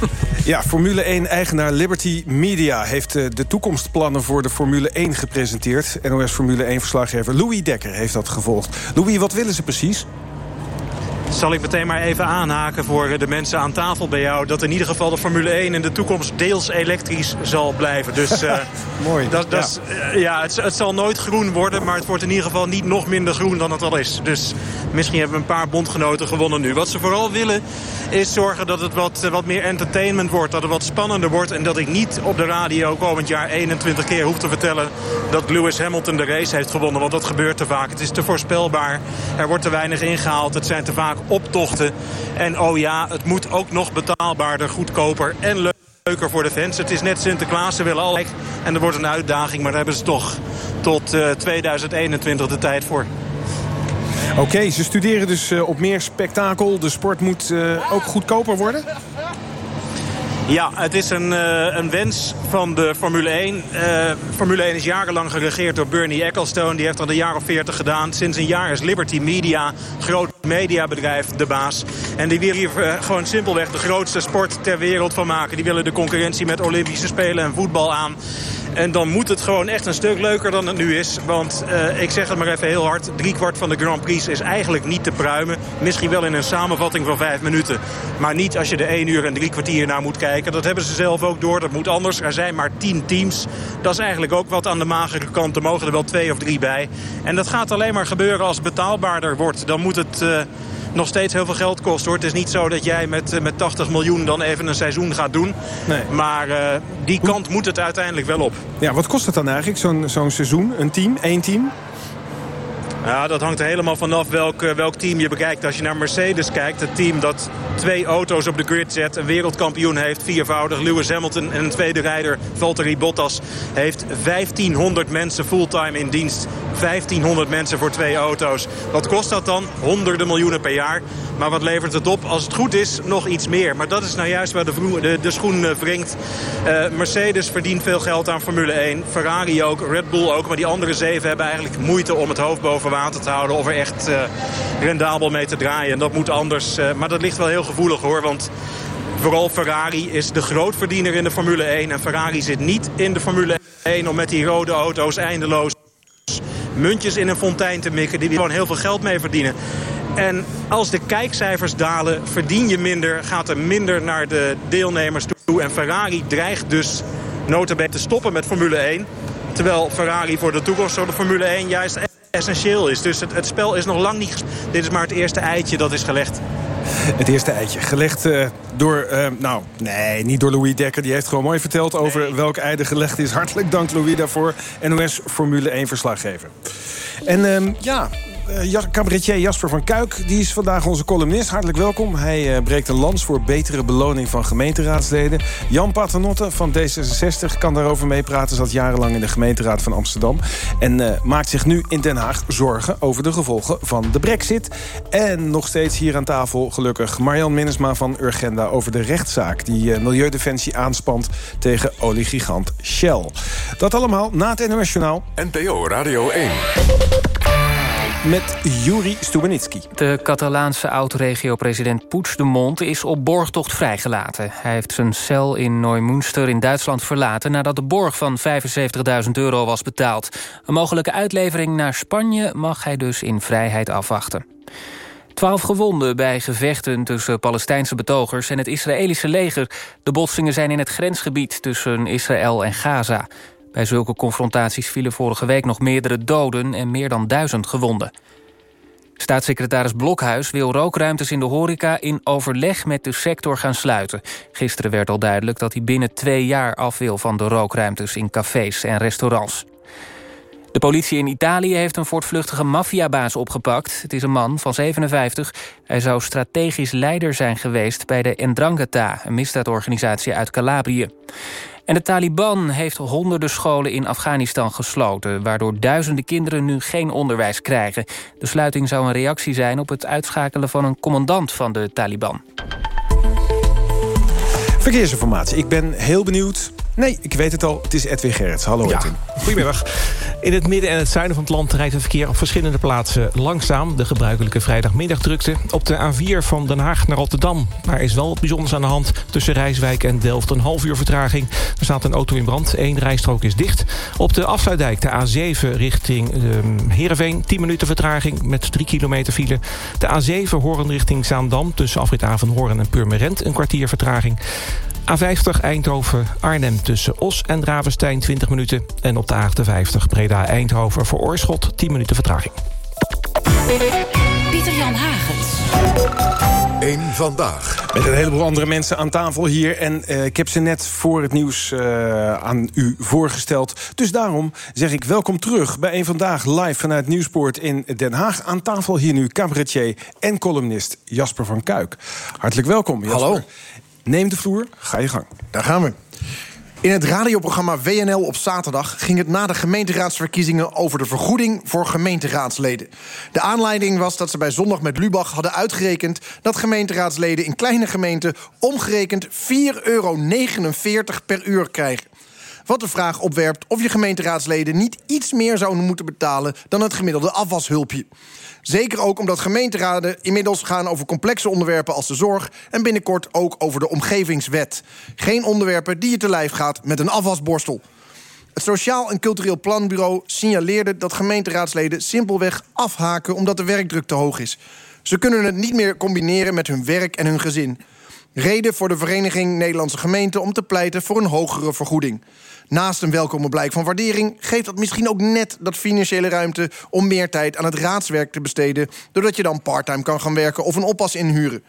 [LAUGHS] ja, Formule 1-eigenaar Liberty Media... heeft uh, de toekomstplannen voor de Formule 1 gepresenteerd. NOS Formule 1-verslaggever Louis Dekker heeft dat gevolgd. Louis, wat willen ze precies? Zal ik meteen maar even aanhaken voor de mensen aan tafel bij jou... dat in ieder geval de Formule 1 in de toekomst deels elektrisch zal blijven. Dus, uh, [LAUGHS] Mooi. Dat, dat ja, is, uh, ja het, het, zal nooit groen worden... maar het wordt in ieder geval niet nog minder groen dan het al is. Dus misschien hebben we een paar bondgenoten gewonnen nu. Wat ze vooral willen is zorgen dat het wat, wat meer entertainment wordt. Dat het wat spannender wordt. En dat ik niet op de radio komend jaar 21 keer hoef te vertellen... dat Lewis Hamilton de race heeft gewonnen. Want dat gebeurt te vaak. Het is te voorspelbaar. Er wordt te weinig ingehaald. Het zijn te vaak optochten. En oh ja, het moet ook nog betaalbaarder, goedkoper en leuker voor de fans. Het is net Sinterklaas, ze willen al en er wordt een uitdaging, maar daar hebben ze toch tot uh, 2021 de tijd voor. Oké, ze studeren dus uh, op meer spektakel. De sport moet uh, ook goedkoper worden? Ja, het is een, uh, een wens van de Formule 1. Uh, Formule 1 is jarenlang geregeerd door Bernie Ecclestone. Die heeft dat een jaar of veertig gedaan. Sinds een jaar is Liberty Media, groot mediabedrijf, de baas. En die willen hier uh, gewoon simpelweg de grootste sport ter wereld van maken. Die willen de concurrentie met Olympische Spelen en voetbal aan. En dan moet het gewoon echt een stuk leuker dan het nu is. Want uh, ik zeg het maar even heel hard. Driekwart van de Grand Prix is eigenlijk niet te pruimen. Misschien wel in een samenvatting van vijf minuten. Maar niet als je de één uur en drie kwartier naar moet kijken. Dat hebben ze zelf ook door. Dat moet anders. Er zijn maar tien teams. Dat is eigenlijk ook wat aan de magere kant. Er mogen er wel twee of drie bij. En dat gaat alleen maar gebeuren als het betaalbaarder wordt. Dan moet het... Uh, nog steeds heel veel geld kost. Hoor. Het is niet zo dat jij met, met 80 miljoen dan even een seizoen gaat doen. Nee. Maar uh, die kant moet het uiteindelijk wel op. Ja, wat kost het dan eigenlijk, zo'n zo'n seizoen? Een team, één team? Ja, dat hangt er helemaal vanaf welk, welk team je bekijkt. Als je naar Mercedes kijkt, het team dat twee auto's op de grid zet... een wereldkampioen heeft, viervoudig, Lewis Hamilton... en een tweede rijder, Valtteri Bottas, heeft 1500 mensen fulltime in dienst. 1500 mensen voor twee auto's. Wat kost dat dan? Honderden miljoenen per jaar. Maar wat levert het op? Als het goed is, nog iets meer. Maar dat is nou juist waar de, de, schoen uh, wringt. Uh, Mercedes verdient veel geld aan Formule 1. Ferrari ook, Red Bull ook. Maar die andere zeven hebben eigenlijk moeite om het hoofd boven te houden. Of er echt uh, rendabel mee te draaien. En dat moet anders. maar dat ligt wel heel gevoelig hoor. Want vooral Ferrari is de grootverdiener in de Formule 1. En Ferrari zit niet in de Formule 1 om met die rode auto's eindeloos muntjes in een fontein te mikken. Die gewoon heel veel geld mee verdienen. En als de kijkcijfers dalen, verdien je minder, gaat er minder naar de deelnemers toe. En Ferrari dreigt dus notabene te stoppen met Formule 1. Terwijl Ferrari voor de toekomst van de Formule 1 juist essentieel is. Dus het, het spel is nog lang niet... Dit is maar het eerste eitje dat is gelegd. Het eerste eitje. Gelegd uh, door, uh, nou, nee, niet door Louis Dekker. Die heeft gewoon mooi verteld over nee. welk ei er gelegd is. Hartelijk dank Louis daarvoor. NOS Formule 1 verslaggever. En uh, ja, cabaretier Jasper van Kuik die is vandaag onze columnist. Hartelijk welkom. Hij uh, breekt een lans voor betere beloning van gemeenteraadsleden. Jan Paternotte van D66 kan daarover meepraten. Zat jarenlang in de gemeenteraad van Amsterdam. En uh, maakt zich nu in Den Haag zorgen over de gevolgen van de brexit. En nog steeds hier aan tafel gelukkig Marjan Minnesma van Urgenda... over de rechtszaak die Milieudefensie aanspant tegen oliegigant Shell. Dat allemaal na het NOS Journaal. Radio 1 met Juri Stubenitski. De Catalaanse oud-regio-president Puigdemont is op borgtocht vrijgelaten. Hij heeft zijn cel in Neumünster in Duitsland verlaten... nadat de borg van 75.000 euro was betaald. Een mogelijke uitlevering naar Spanje mag hij dus in vrijheid afwachten. Twaalf gewonden bij gevechten tussen Palestijnse betogers en het Israëlische leger. De botsingen zijn in het grensgebied tussen Israël en Gaza. Bij zulke confrontaties vielen vorige week nog meerdere doden... en meer dan duizend gewonden. Staatssecretaris Blokhuis wil rookruimtes in de horeca... in overleg met de sector gaan sluiten. Gisteren werd al duidelijk dat hij binnen twee jaar af wil... van de rookruimtes in cafés en restaurants. De politie in Italië heeft een voortvluchtige maffiabaas opgepakt. Het is een man van 57. Hij zou strategisch leider zijn geweest bij de Ndrangheta... een misdaadorganisatie uit Calabrië. En de Taliban heeft honderden scholen in Afghanistan gesloten... waardoor duizenden kinderen nu geen onderwijs krijgen. De sluiting zou een reactie zijn op het uitschakelen van een commandant van de Taliban. Verkeersinformatie. Ik ben heel benieuwd. Nee, ik weet het al. Het is Edwin Gerrits. Hallo Ja. Edwin. Goedemiddag. In het midden en het zuiden van het land rijdt het verkeer op verschillende plaatsen langzaam. De gebruikelijke vrijdagmiddagdrukte. Op de A4 van Den Haag naar Rotterdam. Daar is wel wat bijzonders aan de hand. Tussen Rijswijk en Delft een half uur vertraging. Er staat een auto in brand. Eén rijstrook is dicht. Op de afsluitdijk, de A7 richting ehm, Heerenveen. 10 minuten vertraging met 3 kilometer file. De A7 Horen richting Zaandam. Tussen afrit Horen en Purmerend een kwartier vertraging. A50 Eindhoven-Arnhem tussen Os en Ravenstein 20 minuten. En op de A58 Breda-Eindhoven voor Oorschot 10 minuten vertraging. Pieter-Jan Hagens. Eén vandaag. Met een heleboel andere mensen aan tafel hier. En eh, ik heb ze net voor het nieuws eh, aan u voorgesteld. Dus daarom zeg ik welkom terug bij Eén Vandaag live vanuit Nieuwspoort in Den Haag. Aan tafel hier nu cabaretier en columnist Jasper van Kuik. Hartelijk welkom, Jasper. Hallo. Neem de vloer, ga je gang. Daar gaan we. In het radioprogramma WNL op zaterdag ging het na de gemeenteraadsverkiezingen over de vergoeding voor gemeenteraadsleden. De aanleiding was dat ze bij Zondag met Lubach hadden uitgerekend dat gemeenteraadsleden in kleine gemeenten omgerekend 4,49 euro per uur krijgen. Wat de vraag opwerpt of je gemeenteraadsleden niet iets meer zouden moeten betalen dan het gemiddelde afwashulpje. Zeker ook omdat gemeenteraden inmiddels gaan over complexe onderwerpen als de zorg en binnenkort ook over de omgevingswet. Geen onderwerpen die je te lijf gaat met een afwasborstel. Het Sociaal en Cultureel Planbureau signaleerde dat gemeenteraadsleden simpelweg afhaken omdat de werkdruk te hoog is. Ze kunnen het niet meer combineren met hun werk en hun gezin. Reden voor de Vereniging Nederlandse Gemeenten om te pleiten voor een hogere vergoeding. Naast een welkome blijk van waardering geeft dat misschien ook net dat financiële ruimte om meer tijd aan het raadswerk te besteden, doordat je dan parttime kan gaan werken of een oppas inhuren.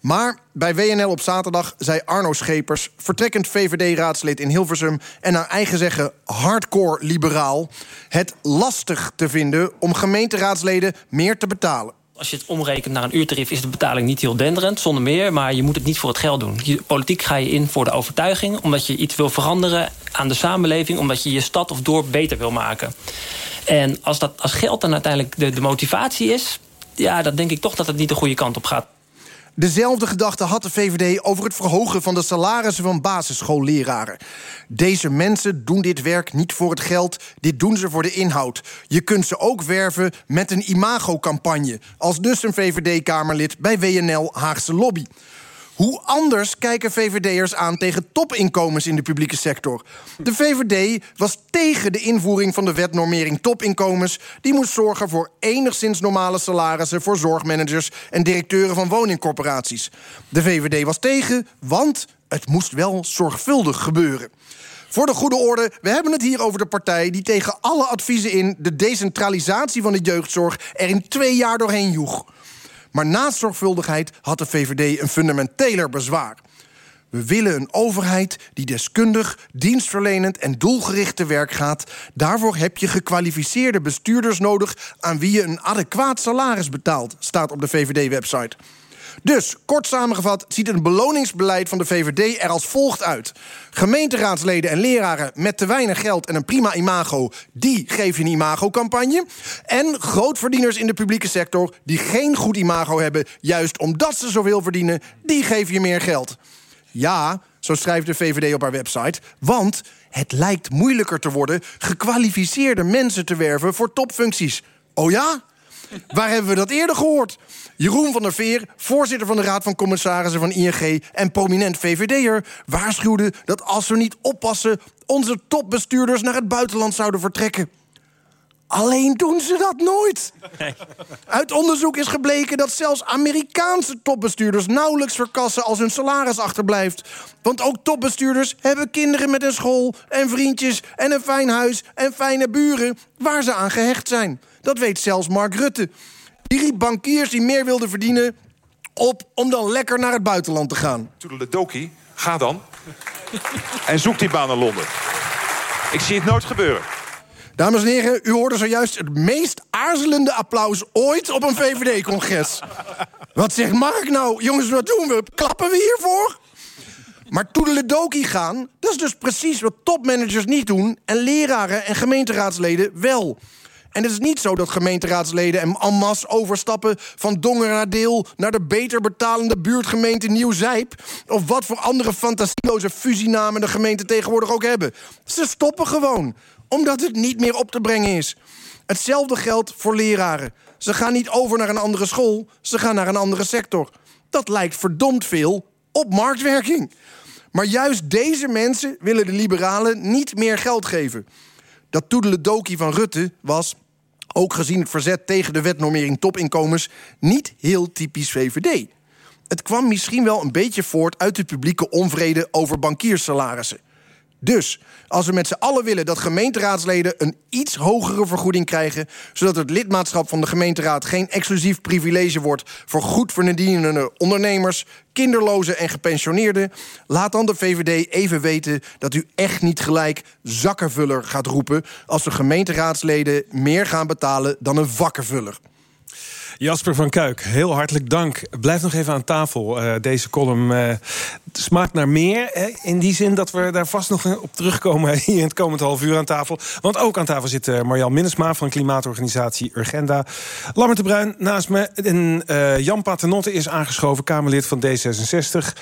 Maar bij WNL op zaterdag zei Arno Schepers, vertrekkend VVD-raadslid in Hilversum en naar eigen zeggen hardcore liberaal, het lastig te vinden om gemeenteraadsleden meer te betalen. Als je het omrekent naar een uurtarief is de betaling niet heel denderend, zonder meer. Maar je moet het niet voor het geld doen. Je, politiek ga je in voor de overtuiging, omdat je iets wil veranderen aan de samenleving, omdat je je stad of dorp beter wil maken. En als, dat, als geld dan uiteindelijk de, de motivatie is, ja, dan denk ik toch dat het niet de goede kant op gaat. Dezelfde gedachte had de VVD over het verhogen van de salarissen van basisschoolleraren. Deze mensen doen dit werk niet voor het geld, dit doen ze voor de inhoud. Je kunt ze ook werven met een imagocampagne, als dus een VVD-kamerlid bij WNL Haagse Lobby. Hoe anders kijken VVD'ers aan tegen topinkomens in de publieke sector? De VVD was tegen de invoering van de wetnormering topinkomens... die moest zorgen voor enigszins normale salarissen... voor zorgmanagers en directeuren van woningcorporaties. De VVD was tegen, want het moest wel zorgvuldig gebeuren. Voor de goede orde, we hebben het hier over de partij... die tegen alle adviezen in de decentralisatie van de jeugdzorg... er in twee jaar doorheen joeg. Maar naast zorgvuldigheid had de VVD een fundamenteler bezwaar. We willen een overheid die deskundig, dienstverlenend en doelgericht te werk gaat. Daarvoor heb je gekwalificeerde bestuurders nodig aan wie je een adequaat salaris betaalt, staat op de VVD-website. Dus, kort samengevat, ziet het beloningsbeleid van de VVD er als volgt uit. Gemeenteraadsleden en leraren met te weinig geld en een prima imago... die je een imagocampagne. En grootverdieners in de publieke sector die geen goed imago hebben... juist omdat ze zoveel verdienen, die geef je meer geld. Ja, zo schrijft de VVD op haar website, want het lijkt moeilijker te worden... gekwalificeerde mensen te werven voor topfuncties. Oh ja? Waar hebben we dat eerder gehoord? Jeroen van der Veer, voorzitter van de Raad van Commissarissen van ING... en prominent VVD'er, waarschuwde dat als we niet oppassen... onze topbestuurders naar het buitenland zouden vertrekken. Alleen doen ze dat nooit. Uit onderzoek is gebleken dat zelfs Amerikaanse topbestuurders nauwelijks verkassen als hun salaris achterblijft. Want ook topbestuurders hebben kinderen met een school en vriendjes en een fijn huis en fijne buren waar ze aan gehecht zijn. Dat weet zelfs Mark Rutte. Die riep bankiers die meer wilden verdienen op om dan lekker naar het buitenland te gaan. Toedeledokie, ga dan. en zoek die baan naar Londen. Ik zie het nooit gebeuren. Dames en heren, u hoorde zojuist het meest aarzelende applaus ooit op een VVD-congres. Wat zegt Mark nou? Jongens, wat doen we? Klappen we hiervoor? Maar toedeledokie gaan, dat is dus precies wat topmanagers niet doen... en leraren en gemeenteraadsleden wel. En het is niet zo dat gemeenteraadsleden en masse overstappen... van Dongen naar Deel naar de beter betalende buurtgemeente Nieuw-Zijp... of wat voor andere fantasieloze fusienamen de gemeente tegenwoordig ook hebben. Ze stoppen gewoon, omdat het niet meer op te brengen is. Hetzelfde geldt voor leraren. Ze gaan niet over naar een andere school, ze gaan naar een andere sector. Dat lijkt verdomd veel op marktwerking. Maar juist deze mensen willen de liberalen niet meer geld geven. Dat toedeledokie van Rutte was, ook gezien het verzet tegen de wetnormering topinkomens, niet heel typisch VVD. Het kwam misschien wel een beetje voort uit de publieke onvrede over bankierssalarissen. Dus als we met z'n allen willen dat gemeenteraadsleden een iets hogere vergoeding krijgen, zodat het lidmaatschap van de gemeenteraad geen exclusief privilege wordt voor goed verdienende ondernemers, kinderlozen en gepensioneerden, laat dan de VVD even weten dat u echt niet gelijk zakkenvuller gaat roepen als de gemeenteraadsleden meer gaan betalen dan een vakkenvuller. Jasper van Kuik, heel hartelijk dank. Blijf nog even aan tafel. Uh, deze column uh, smaakt naar meer. Hè? In die zin dat we daar vast nog op terugkomen [LAUGHS] hier in het komend half uur aan tafel. Want ook aan tafel zit uh, Marjan Minnesma van klimaatorganisatie Urgenda. Lammert de Bruin naast me. En Jan Paternotte is aangeschoven, Kamerlid van D66.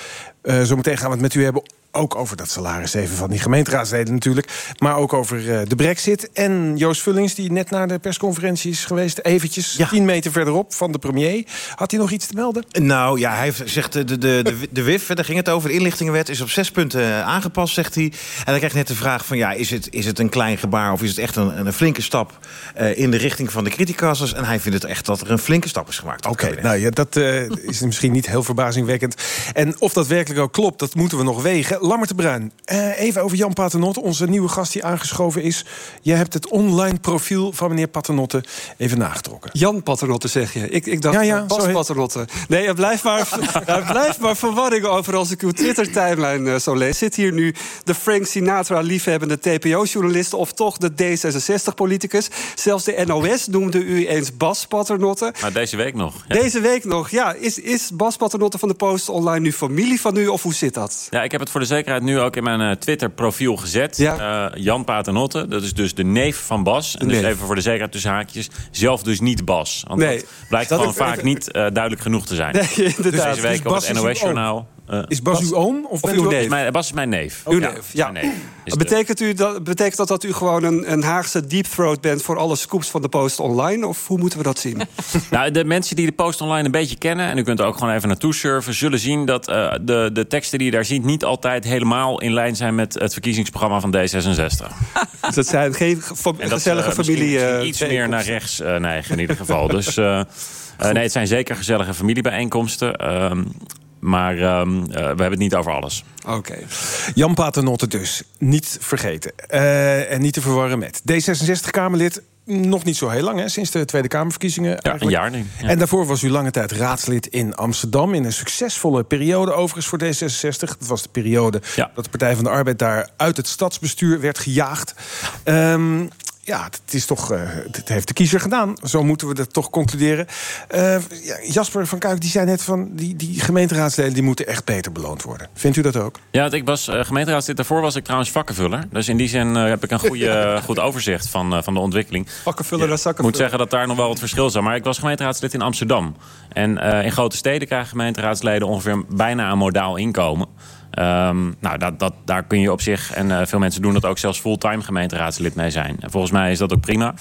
zometeen gaan we het met u hebben ook over dat salaris even van die gemeenteraadsleden natuurlijk. Maar ook over uh, de brexit. En Joost Vullings, die net naar de persconferentie is geweest... eventjes ja. tien meter verderop van de premier. Had hij nog iets te melden? Nou ja, hij zegt de, de, de, de WIF, daar ging het over. De inlichtingenwet is op zes punten eh, aangepast, zegt hij. En dan krijg je net de vraag van... ja, is het, is het een klein gebaar of is het echt een, een flinke stap... Uh, in de richting van de criticasters? En hij vindt het echt dat er een flinke stap is gemaakt. Oké, okay, nou ja, dat uh, is misschien niet heel verbazingwekkend. En of dat werkelijk ook klopt, dat moeten we nog wegen. Lammert de Bruin, uh, even over Jan Paternotte, onze nieuwe gast die aangeschoven is. Je hebt het online profiel van meneer Paternotte even nagetrokken. Jan Paternotte zeg je. Ik, ik dacht ja, ja, Bas Paternotte. Nee, er blijft maar, [LAUGHS] er blijft maar verwarring over als ik uw Twitter-timeline uh, zo lees. Zit hier nu de Frank Sinatra-liefhebbende TPO-journalist... of toch de D66-politicus. Zelfs de NOS noemde u eens Bas Paternotte. Maar deze week nog. Ja. Deze week nog, ja. Is, is Bas Paternotte van de Post online nu familie van u of hoe zit dat? Ja, ik heb het voor de zekerheid nu ook in mijn uh, Twitter-profiel gezet. Ja. Uh, Jan Paternotte, dat is dus de neef van Bas. En dus even voor de zekerheid tussen haakjes. Zelf dus niet Bas. Want nee. dat blijkt dat gewoon ik, vaak niet uh, duidelijk genoeg te zijn. Nee, [LAUGHS] inderdaad. Dus deze week op het NOS-journaal... Uh, is Bas, Bas, uw oom of, of uw neef? Mijn, Bas is mijn neef. Uw neef, ja. Neef betekent, u dat, betekent dat dat u gewoon een, een Haagse deepthroat bent... voor alle scoops van de Post Online? Of hoe moeten we dat zien? [LAUGHS] nou, de mensen die de Post Online een beetje kennen... en u kunt er ook gewoon even naartoe surfen... zullen zien dat uh, de, de teksten die je daar ziet... niet altijd helemaal in lijn zijn met het verkiezingsprogramma van D66. [LAUGHS] dus dat zijn geen gezellige uh, familie... Misschien iets meer naar rechts neigen in ieder geval. dus... nee, het zijn zeker gezellige familiebijeenkomsten. Maar um, uh, we hebben het niet over alles. Oké. Okay. Jan Paternotte dus. Niet vergeten. Uh, en niet te verwarren met D66-Kamerlid. Nog niet zo heel lang, hè, sinds de Tweede Kamerverkiezingen. Ja, een jaar nu. Ja. En daarvoor was u lange tijd raadslid in Amsterdam. In een succesvolle periode overigens voor D66. Dat was de periode ja. dat de Partij van de Arbeid daar uit het stadsbestuur werd gejaagd. Um, ja, het is toch. Uh, het heeft de kiezer gedaan. Zo moeten we dat toch concluderen. Uh, ja, Jasper van Kuik die zei net van die, die gemeenteraadsleden die moeten echt beter beloond worden. Vindt u dat ook? Ja, ik was uh, gemeenteraadslid. Daarvoor was ik trouwens vakkenvuller. Dus in die zin heb ik een goede, [LAUGHS] goed overzicht van, van de ontwikkeling. Vakkenvuller en zakkenvuller. Ik moet zeggen dat daar nog wel wat verschil is. Maar ik was gemeenteraadslid in Amsterdam. En in grote steden krijgen gemeenteraadsleden ongeveer bijna een modaal inkomen. Um, nou, dat, dat, daar kun je op zich, en uh, veel mensen doen dat ook zelfs fulltime gemeenteraadslid mee zijn. En volgens mij is dat ook prima.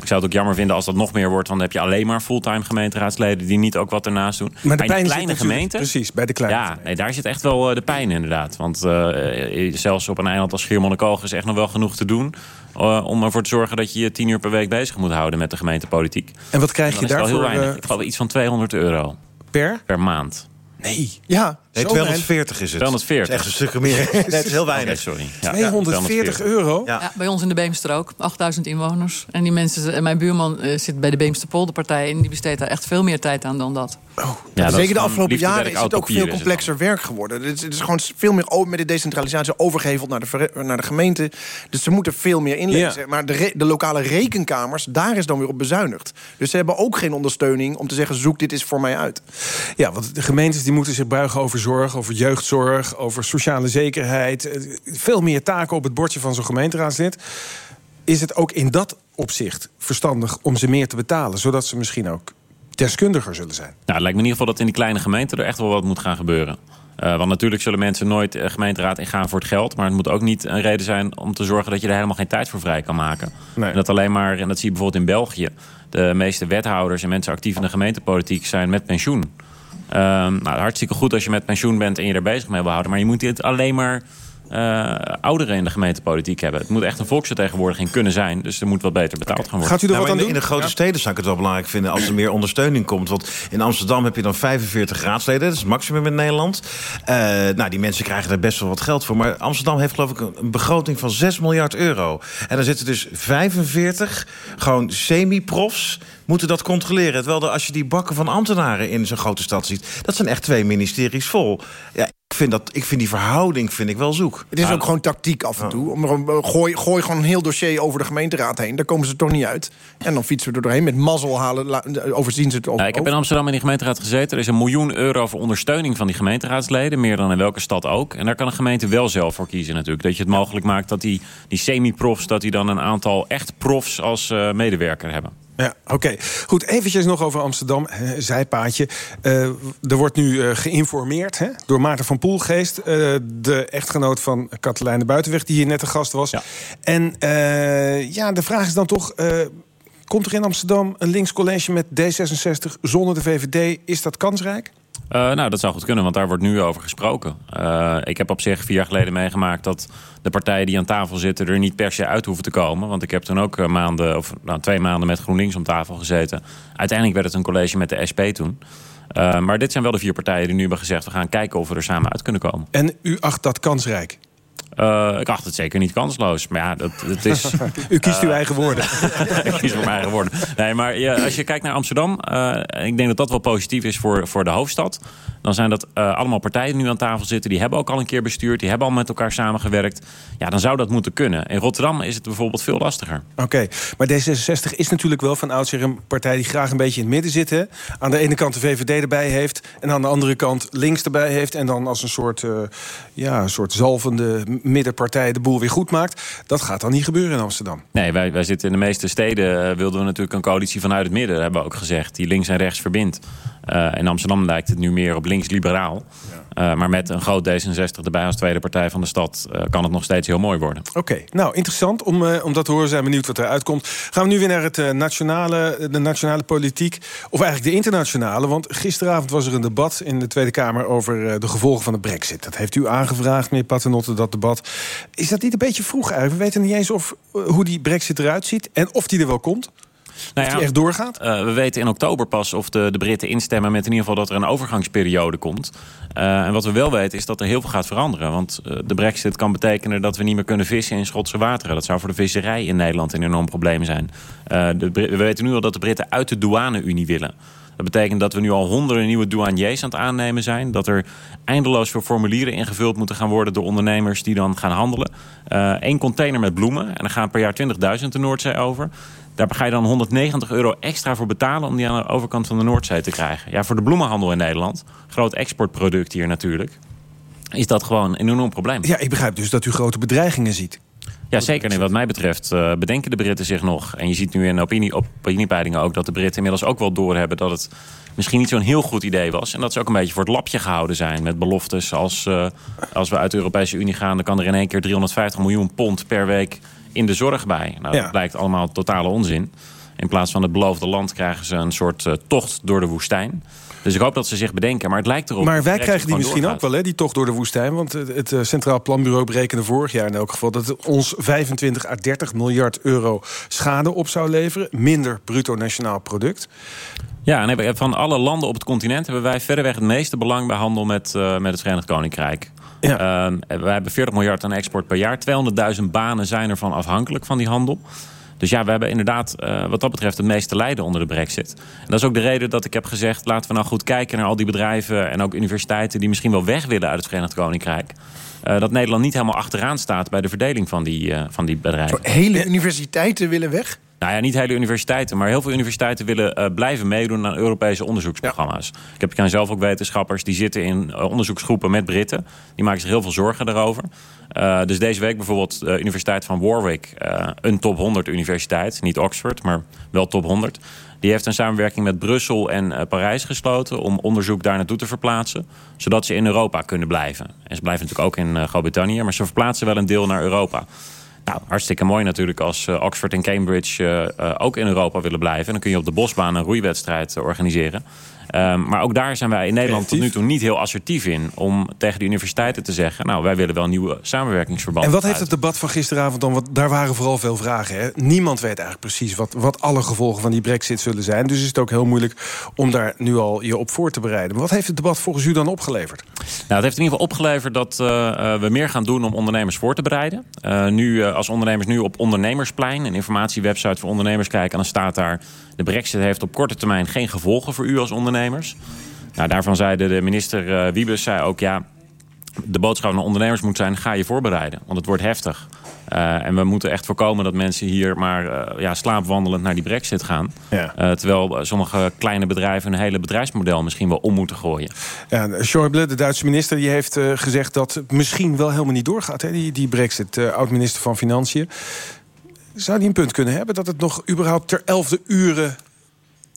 Ik zou het ook jammer vinden als dat nog meer wordt. Want dan heb je alleen maar fulltime gemeenteraadsleden die niet ook wat ernaast doen. Maar de bij kleine gemeenten. Precies, bij de kleine. Ja, nee, daar zit echt wel uh, de pijn inderdaad. Want uh, zelfs op een eiland als Schiermonnikoog is echt nog wel genoeg te doen. Uh, om ervoor te zorgen dat je je tien uur per week bezig moet houden met de gemeentepolitiek. En wat krijg en je daarvoor? Heel weinig. Ik geloof iets van 200 euro. Per? Per maand. Nee. Ja, Nee, Zo 240 is het. 240. Dat is echt een stuk meer. [LAUGHS] Nee, het is heel weinig. Sorry. Ja, 240 euro? Ja. bij ons in de Beemster ook. 8000 inwoners. En die mensen, en mijn buurman eh, zit bij de Beemsterpolderpartij... en die besteedt daar echt veel meer tijd aan dan dat. Ja, zeker de afgelopen jaren is het ook veel complexer werk geworden. Het is, het is gewoon veel meer met de decentralisatie overgeheveld naar de, naar de gemeente. Dus ze moeten veel meer inlezen. Maar de, re- de lokale rekenkamers, daar is dan weer op bezuinigd. Dus ze hebben ook geen ondersteuning om te zeggen... zoek dit is voor mij uit. Ja, want de gemeentes die moeten zich buigen over zorg, over jeugdzorg, over sociale zekerheid. Eh, Veel meer taken op het bordje van zo'n gemeenteraadslid. Is het ook in dat opzicht verstandig om ze meer te betalen, zodat ze misschien ook deskundiger zullen zijn? Nou, het lijkt me in ieder geval dat in die kleine gemeenten er echt wel wat moet gaan gebeuren. Eh, want natuurlijk zullen mensen nooit de gemeenteraad ingaan voor het geld. Maar het moet ook niet een reden zijn om te zorgen dat je er helemaal geen tijd voor vrij kan maken. En dat alleen maar, en dat zie je bijvoorbeeld in België. De meeste wethouders en mensen actief in de gemeentepolitiek zijn met pensioen. Ehm, nou, hartstikke goed als je met pensioen bent en je er bezig mee wil houden. Maar je moet dit alleen maar eh, ouderen in de gemeentepolitiek hebben. Het moet echt een volksvertegenwoordiging kunnen zijn. Dus er moet wat beter betaald gaan worden. Nou, maar in de- In de grote steden zou ik het wel belangrijk vinden als er meer ondersteuning komt. Want in Amsterdam heb je dan 45 raadsleden. Dat is het maximum in Nederland. Eh, nou, die mensen krijgen er best wel wat geld voor. Maar Amsterdam heeft geloof ik een begroting van 6 miljard euro. En daar zitten dus 45 gewoon semi-profs moeten dat controleren. Terwijl er, als je die bakken van ambtenaren in zo'n grote stad ziet... dat zijn echt twee ministeries vol. Ja, ik vind, dat, ik vind die verhouding vind ik wel zoek. Het is ook gewoon tactiek af en toe. Om een- gooi, gooi gewoon een heel dossier over de gemeenteraad heen. Daar komen ze toch niet uit. En dan fietsen we er doorheen. Met mazzel halen, la- overzien ze het op. Ja, ik heb in Amsterdam in die gemeenteraad gezeten. Er is een miljoen euro voor ondersteuning van die gemeenteraadsleden. Meer dan in welke stad ook. En daar kan een gemeente wel zelf voor kiezen natuurlijk. Dat je het mogelijk maakt dat die, die semi-profs... dat die dan een aantal echt profs als eh, medewerker hebben. Ja, oké. Goed, eventjes nog over Amsterdam. eh, zijpaadje. Eh, er wordt nu eh, geïnformeerd hè, door Maarten van Poelgeest... eh, de echtgenoot van Katelijne Buitenweg... die hier net de gast was. En ja, de vraag is dan toch... komt er in Amsterdam een links college met D66 zonder de VVD? Is dat kansrijk? Eh, nou, dat zou goed kunnen, want daar wordt nu over gesproken. Eh, ik heb op zich vier jaar geleden meegemaakt dat de partijen die aan tafel zitten er niet per se uit hoeven te komen. Want ik heb toen ook eh, maanden, of nou, twee maanden met GroenLinks om tafel gezeten. Uiteindelijk werd het een college met de SP toen. Maar dit zijn wel de vier partijen die nu hebben gezegd... we gaan kijken of we er samen uit kunnen komen. En u acht dat kansrijk? Eh, ik acht het zeker niet kansloos. Maar ja, dat, het is... [LAUGHS] U kiest uw Eh, eigen woorden. [LAUGHS] ik kies voor mijn eigen woorden. Nee, maar ja, als je kijkt naar Amsterdam... eh, ik denk dat dat wel positief is voor, voor de hoofdstad. Dan zijn dat eh, allemaal partijen die nu aan tafel zitten. Die hebben ook al een keer bestuurd. Die hebben al met elkaar samengewerkt. Ja, dan zou dat moeten kunnen. In Rotterdam is het bijvoorbeeld veel lastiger. Oké, maar D66 is natuurlijk wel van oudsher een partij die graag een beetje in het midden zit. Hè? Aan de ene kant de VVD erbij heeft en aan de andere kant links erbij heeft. En dan als een soort, eh, ja, een soort zalvende middenpartij de boel weer goed maakt. Dat gaat dan niet gebeuren in Amsterdam. Nee, wij, wij zitten in de meeste steden... eh, wilden we natuurlijk een coalitie vanuit het midden. hebben we ook gezegd. Die links en rechts verbindt. Eh, in Amsterdam lijkt het nu meer op links-liberaal. Eh, maar met een groot D66 erbij als tweede partij van de stad... eh, kan het nog steeds heel mooi worden. Oké, nou interessant om, eh, om dat te horen. Zijn benieuwd wat eruit komt. Gaan we nu weer naar het, nationale, de nationale politiek. Of eigenlijk de internationale. Want gisteravond was er een debat in de Tweede Kamer... over de gevolgen van de brexit. Dat heeft u aangevraagd, meneer Paternotte, dat debat. Is dat niet een beetje vroeg eigenlijk? We weten niet eens of, hoe die brexit eruit ziet... en of die er wel komt. Nou Of die echt doorgaat? Eh, we weten in oktober pas of de, de Britten instemmen met in ieder geval dat er een overgangsperiode komt. Eh, en wat we wel weten is dat er heel veel gaat veranderen. Want eh, de brexit kan betekenen dat we niet meer kunnen vissen in Schotse wateren. Dat zou voor de visserij in Nederland een enorm probleem zijn. De, we weten nu al dat de Britten uit de douane-unie willen. Dat betekent dat we nu al honderden nieuwe douaniers aan het aannemen zijn. Dat er eindeloos veel formulieren ingevuld moeten gaan worden... door ondernemers die dan gaan handelen. Eén container met bloemen. En dan gaan per jaar 20.000 de Noordzee over. Daar ga je dan 190 euro extra voor betalen... om die aan de overkant van de Noordzee te krijgen. Ja, voor de bloemenhandel in Nederland... groot exportproduct hier natuurlijk... is dat gewoon een enorm probleem. Ja, ik begrijp dus dat u grote bedreigingen ziet. Ja, zeker. En wat mij betreft eh, bedenken de Britten zich nog. En je ziet nu in opinie, opiniepeilingen ook... dat de Britten inmiddels ook wel doorhebben... dat het misschien niet zo'n heel goed idee was. En dat ze ook een beetje voor het lapje gehouden zijn... met beloftes als, eh, als we uit de Europese Unie gaan... dan kan er in één keer 350 miljoen pond per week in de zorg bij. Nou, Ja. dat blijkt allemaal totale onzin. In plaats van het beloofde land krijgen ze een soort eh, tocht door de woestijn. Dus ik hoop dat ze zich bedenken. Maar het lijkt erop... Maar wij krijgen die misschien doorgaat. ook wel, hè, die tocht door de woestijn. Want het, het eh, Centraal Planbureau berekende vorig jaar in elk geval... dat het ons 25 à 30 miljard euro schade op zou leveren. Minder bruto nationaal product. Ja, en van alle landen op het continent hebben wij verreweg het meeste belang bij handel met, eh, met het Verenigd Koninkrijk. Ehm, we hebben 40 miljard aan export per jaar. 200.000 banen zijn ervan afhankelijk van die handel. Dus ja, we hebben inderdaad eh, wat dat betreft het meeste lijden onder de brexit. En dat is ook de reden dat ik heb gezegd... laten we nou goed kijken naar al die bedrijven en ook universiteiten... die misschien wel weg willen uit het Verenigd Koninkrijk. Eh, dat Nederland niet helemaal achteraan staat bij de verdeling van die, eh, van die bedrijven. Hele universiteiten willen weg? Nou ja, niet hele universiteiten, maar heel veel universiteiten willen eh, blijven meedoen aan Europese onderzoeksprogramma's. Ik heb ken zelf ook wetenschappers die zitten in eh, onderzoeksgroepen met Britten. Die maken zich heel veel zorgen daarover. Eh, dus deze week bijvoorbeeld de Universiteit van Warwick, een top 100 universiteit, niet Oxford, maar wel top 100. Die heeft een samenwerking met Brussel en Parijs gesloten om onderzoek daar naartoe te verplaatsen, zodat ze in Europa kunnen blijven. En ze blijven natuurlijk ook in Groot-Brittannië, maar ze verplaatsen wel een deel naar Europa. Nou, hartstikke mooi natuurlijk als eh, Oxford en Cambridge eh, eh, ook in Europa willen blijven. En dan kun je op de bosbaan een roeiwedstrijd organiseren. Ehm, maar ook daar zijn wij in Nederland tot nu toe niet heel assertief in... om tegen de universiteiten te zeggen... nou, wij willen wel nieuwe samenwerkingsverbanden. En wat heeft het debat van gisteravond dan? Want daar waren vooral veel vragen. Hè? Niemand weet eigenlijk precies wat, wat alle gevolgen van die brexit zullen zijn. Dus is het ook heel moeilijk om daar nu al je op voor te bereiden. Maar wat heeft het debat volgens u dan opgeleverd? Nou, het heeft in ieder geval opgeleverd dat eh, eh, we meer gaan doen om ondernemers voor te bereiden. Eh, nu, als ondernemers nu op Ondernemersplein, een informatiewebsite voor ondernemers kijken, dan staat daar: de Brexit heeft op korte termijn geen gevolgen voor u als ondernemers. Nou, daarvan zei de, minister eh, Wiebes zei ook ja. De boodschap naar ondernemers moet zijn: ga je voorbereiden, want het wordt heftig. Eh, en we moeten echt voorkomen dat mensen hier maar eh, ja, slaapwandelend naar die brexit gaan. Ja. Terwijl sommige kleine bedrijven een hele bedrijfsmodel misschien wel om moeten gooien. Ja, Schäuble, de Duitse minister, die heeft gezegd dat het misschien wel helemaal niet doorgaat, hè, die, die brexit. Oud-minister van Financiën. Zou die een punt kunnen hebben dat het nog überhaupt ter elfde uren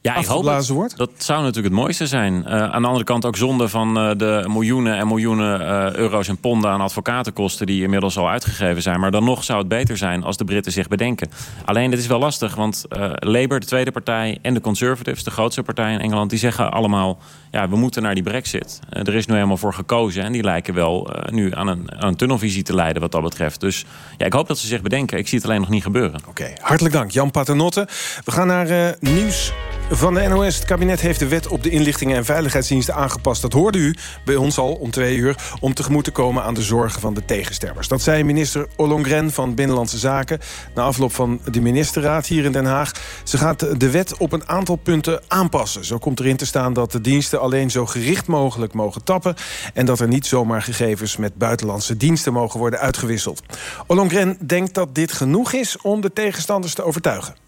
Ja, ik hoop het. Dat zou natuurlijk het mooiste zijn. Eh, aan de andere kant ook zonde van eh, de miljoenen en miljoenen eh, euro's en ponden aan advocatenkosten die inmiddels al uitgegeven zijn. Maar dan nog zou het beter zijn als de Britten zich bedenken. Alleen dit is wel lastig, want Labour, de tweede partij, en de Conservatives, de grootste partij in Engeland, die zeggen allemaal: ja, we moeten naar die Brexit. Eh, er is nu helemaal voor gekozen en die lijken wel eh, nu aan een, aan een tunnelvisie te leiden wat dat betreft. Dus ja, ik hoop dat ze zich bedenken. Ik zie het alleen nog niet gebeuren. Oké, hartelijk dank, Jan Paternotte. We gaan naar eh, nieuws van de NOS. Het kabinet heeft de wet op de inlichtingen en veiligheidsdiensten aangepast. Dat hoorde u bij ons al om twee uur... om tegemoet te komen aan de zorgen van de tegenstemmers. Dat zei minister Ollongren van Binnenlandse Zaken... na afloop van de ministerraad hier in Den Haag. Ze gaat de wet op een aantal punten aanpassen. Zo komt erin te staan dat de diensten alleen zo gericht mogelijk mogen tappen... en dat er niet zomaar gegevens met buitenlandse diensten mogen worden uitgewisseld. Ollongren denkt dat dit genoeg is om de tegenstanders te overtuigen.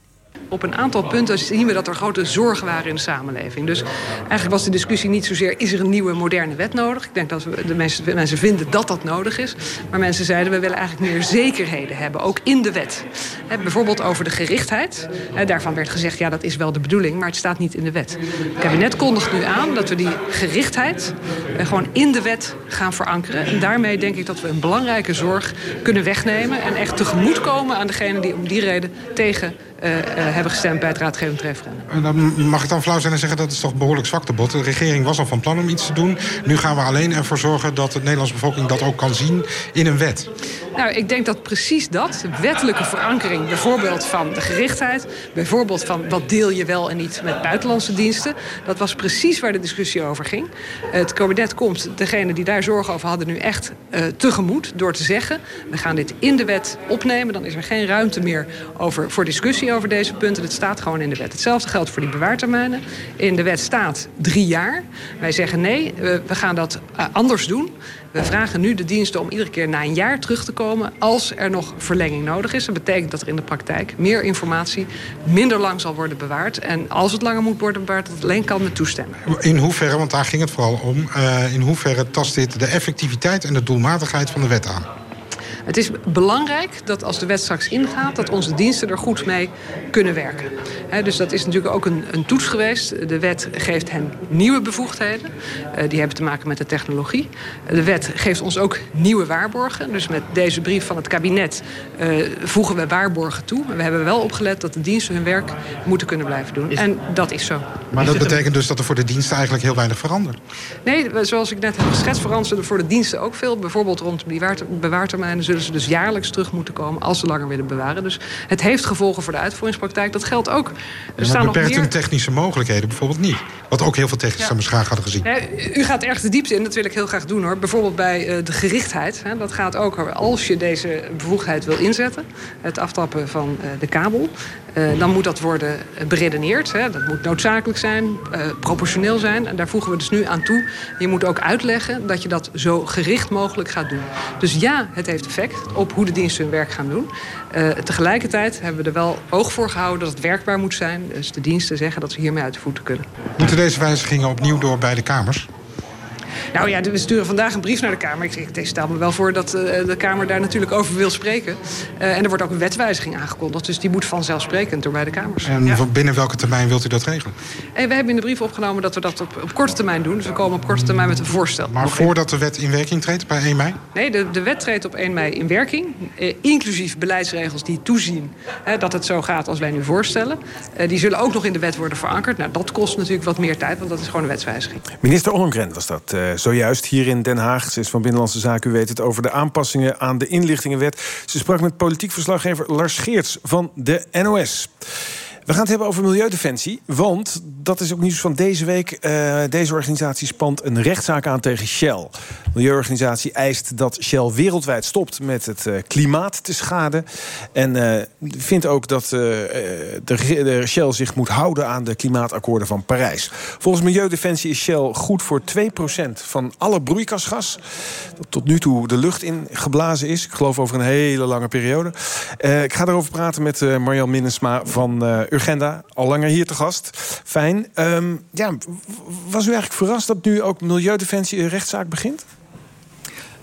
Op een aantal punten zien we dat er grote zorgen waren in de samenleving. Dus eigenlijk was de discussie niet zozeer... is er een nieuwe moderne wet nodig? Ik denk dat de mensen, vinden dat dat nodig is. Maar mensen zeiden, we willen eigenlijk meer zekerheden hebben. Ook in de wet. Bijvoorbeeld over de gerichtheid. Daarvan werd gezegd, ja, dat is wel de bedoeling... maar het staat niet in de wet. Het kabinet kondigt nu aan dat we die gerichtheid... eh, gewoon in de wet gaan verankeren. En daarmee denk ik dat we een belangrijke zorg kunnen wegnemen... en echt tegemoetkomen aan degenen die om die reden tegen hebben gestemd bij het raadgevend referendum. En dan mag ik dan flauw zijn en zeggen dat is toch behoorlijk zwaktebod. De regering was al van plan om iets te doen. Nu gaan we alleen ervoor zorgen dat de Nederlandse bevolking dat ook kan zien in een wet. Nou, ik denk dat precies dat, de wettelijke verankering... bijvoorbeeld van de gerichtheid... bijvoorbeeld van wat deel je wel en niet met buitenlandse diensten... dat was precies waar de discussie over ging. Het kabinet komt degene die daar zorgen over hadden... nu echt uh, tegemoet door te zeggen... we gaan dit in de wet opnemen. Dan is er geen ruimte meer over, voor discussie over deze punten. Het staat gewoon in de wet. Hetzelfde geldt voor die bewaartermijnen. In de wet staat drie jaar. Wij zeggen nee, we, we gaan dat uh, anders doen... We vragen nu de diensten om iedere keer na een jaar terug te komen... als er nog verlenging nodig is. Dat betekent dat er in de praktijk meer informatie minder lang zal worden bewaard. En als het langer moet worden bewaard, dat het alleen kan met toestemming. In hoeverre, want daar ging het vooral om... Uh, in hoeverre tast dit de effectiviteit en de doelmatigheid van de wet aan? Het is belangrijk dat als de wet straks ingaat... dat onze diensten er goed mee kunnen werken. dus dat is natuurlijk ook een, een toets geweest. De wet geeft hen nieuwe bevoegdheden. Uh, die hebben te maken met de technologie. De wet geeft ons ook nieuwe waarborgen. Dus met deze brief van het kabinet uh, voegen we waarborgen toe. We hebben wel opgelet dat de diensten hun werk moeten kunnen blijven doen. En dat is zo. Maar dat betekent dus dat er voor de diensten eigenlijk heel weinig verandert? Nee, zoals ik net heb geschetst, veranderen er voor de diensten ook veel. Bijvoorbeeld rond bewaartermijnen zullen ze dus jaarlijks terug moeten komen... als ze langer willen bewaren. Dus het heeft gevolgen voor de uitvoeringspraktijk. Dat geldt ook. Er staan nog meer... technische mogelijkheden bijvoorbeeld niet. Wat ook heel veel technische ja. beschaag hadden gezien. u gaat erg de diepte in, dat wil ik heel graag doen hoor. Bijvoorbeeld bij uh, de gerichtheid. Hè, dat gaat ook als je deze bevoegdheid wil inzetten. Het aftappen van uh, de kabel. Uh, dan moet dat worden beredeneerd. Hè. Dat moet noodzakelijk zijn, uh, proportioneel zijn. En daar voegen we dus nu aan toe. Je moet ook uitleggen dat je dat zo gericht mogelijk gaat doen. Dus ja, het heeft effect op hoe de diensten hun werk gaan doen. Tegelijkertijd hebben we er wel oog voor gehouden dat het werkbaar moet zijn. Dus de diensten zeggen dat ze hiermee uit de voeten kunnen. Moeten deze wijzigingen opnieuw door bij de Kamers? Nou ja, we sturen vandaag een brief naar de Kamer. Ik, ik stel me wel voor dat uh, de Kamer daar natuurlijk over wil spreken. Uh, en er wordt ook een wetwijziging aangekondigd. Dus die moet vanzelfsprekend door bij de Kamers. En ja. binnen welke termijn wilt u dat regelen? En we hebben in de brief opgenomen dat we dat op, op korte termijn doen. Dus we komen op korte termijn met een voorstel. Maar voordat de wet in werking treedt, bij 1 mei? Nee, de, de wet treedt op 1 mei in werking. Eh, inclusief beleidsregels die toezien dat het zo gaat als wij nu voorstellen. die zullen ook nog in de wet worden verankerd. Nou, dat kost natuurlijk wat meer tijd, want dat is gewoon een wetswijziging. Minister Ollongren was dat zojuist hier in Den Haag. Ze is van Binnenlandse Zaken, u weet het, over de aanpassingen aan de inlichtingenwet. Ze sprak met politiek verslaggever Lars Geerts van de NOS. We gaan het hebben over Milieudefensie. Want dat is ook nieuws van deze week. Uh, deze organisatie spant een rechtszaak aan tegen Shell. Milieuorganisatie eist dat Shell wereldwijd stopt met het uh, klimaat te schaden. En uh, vindt ook dat de, de, Shell zich moet houden aan de klimaatakkoorden van Parijs. Volgens Milieudefensie is Shell goed voor 2% van alle broeikasgas. Dat tot nu toe de lucht in geblazen is. Ik geloof over een hele lange periode. ik ga erover praten met Marjan Minnesma van Urgenda, al langer hier te gast. Fijn. Um, ja, was u eigenlijk verrast dat nu ook Milieudefensie een rechtszaak begint?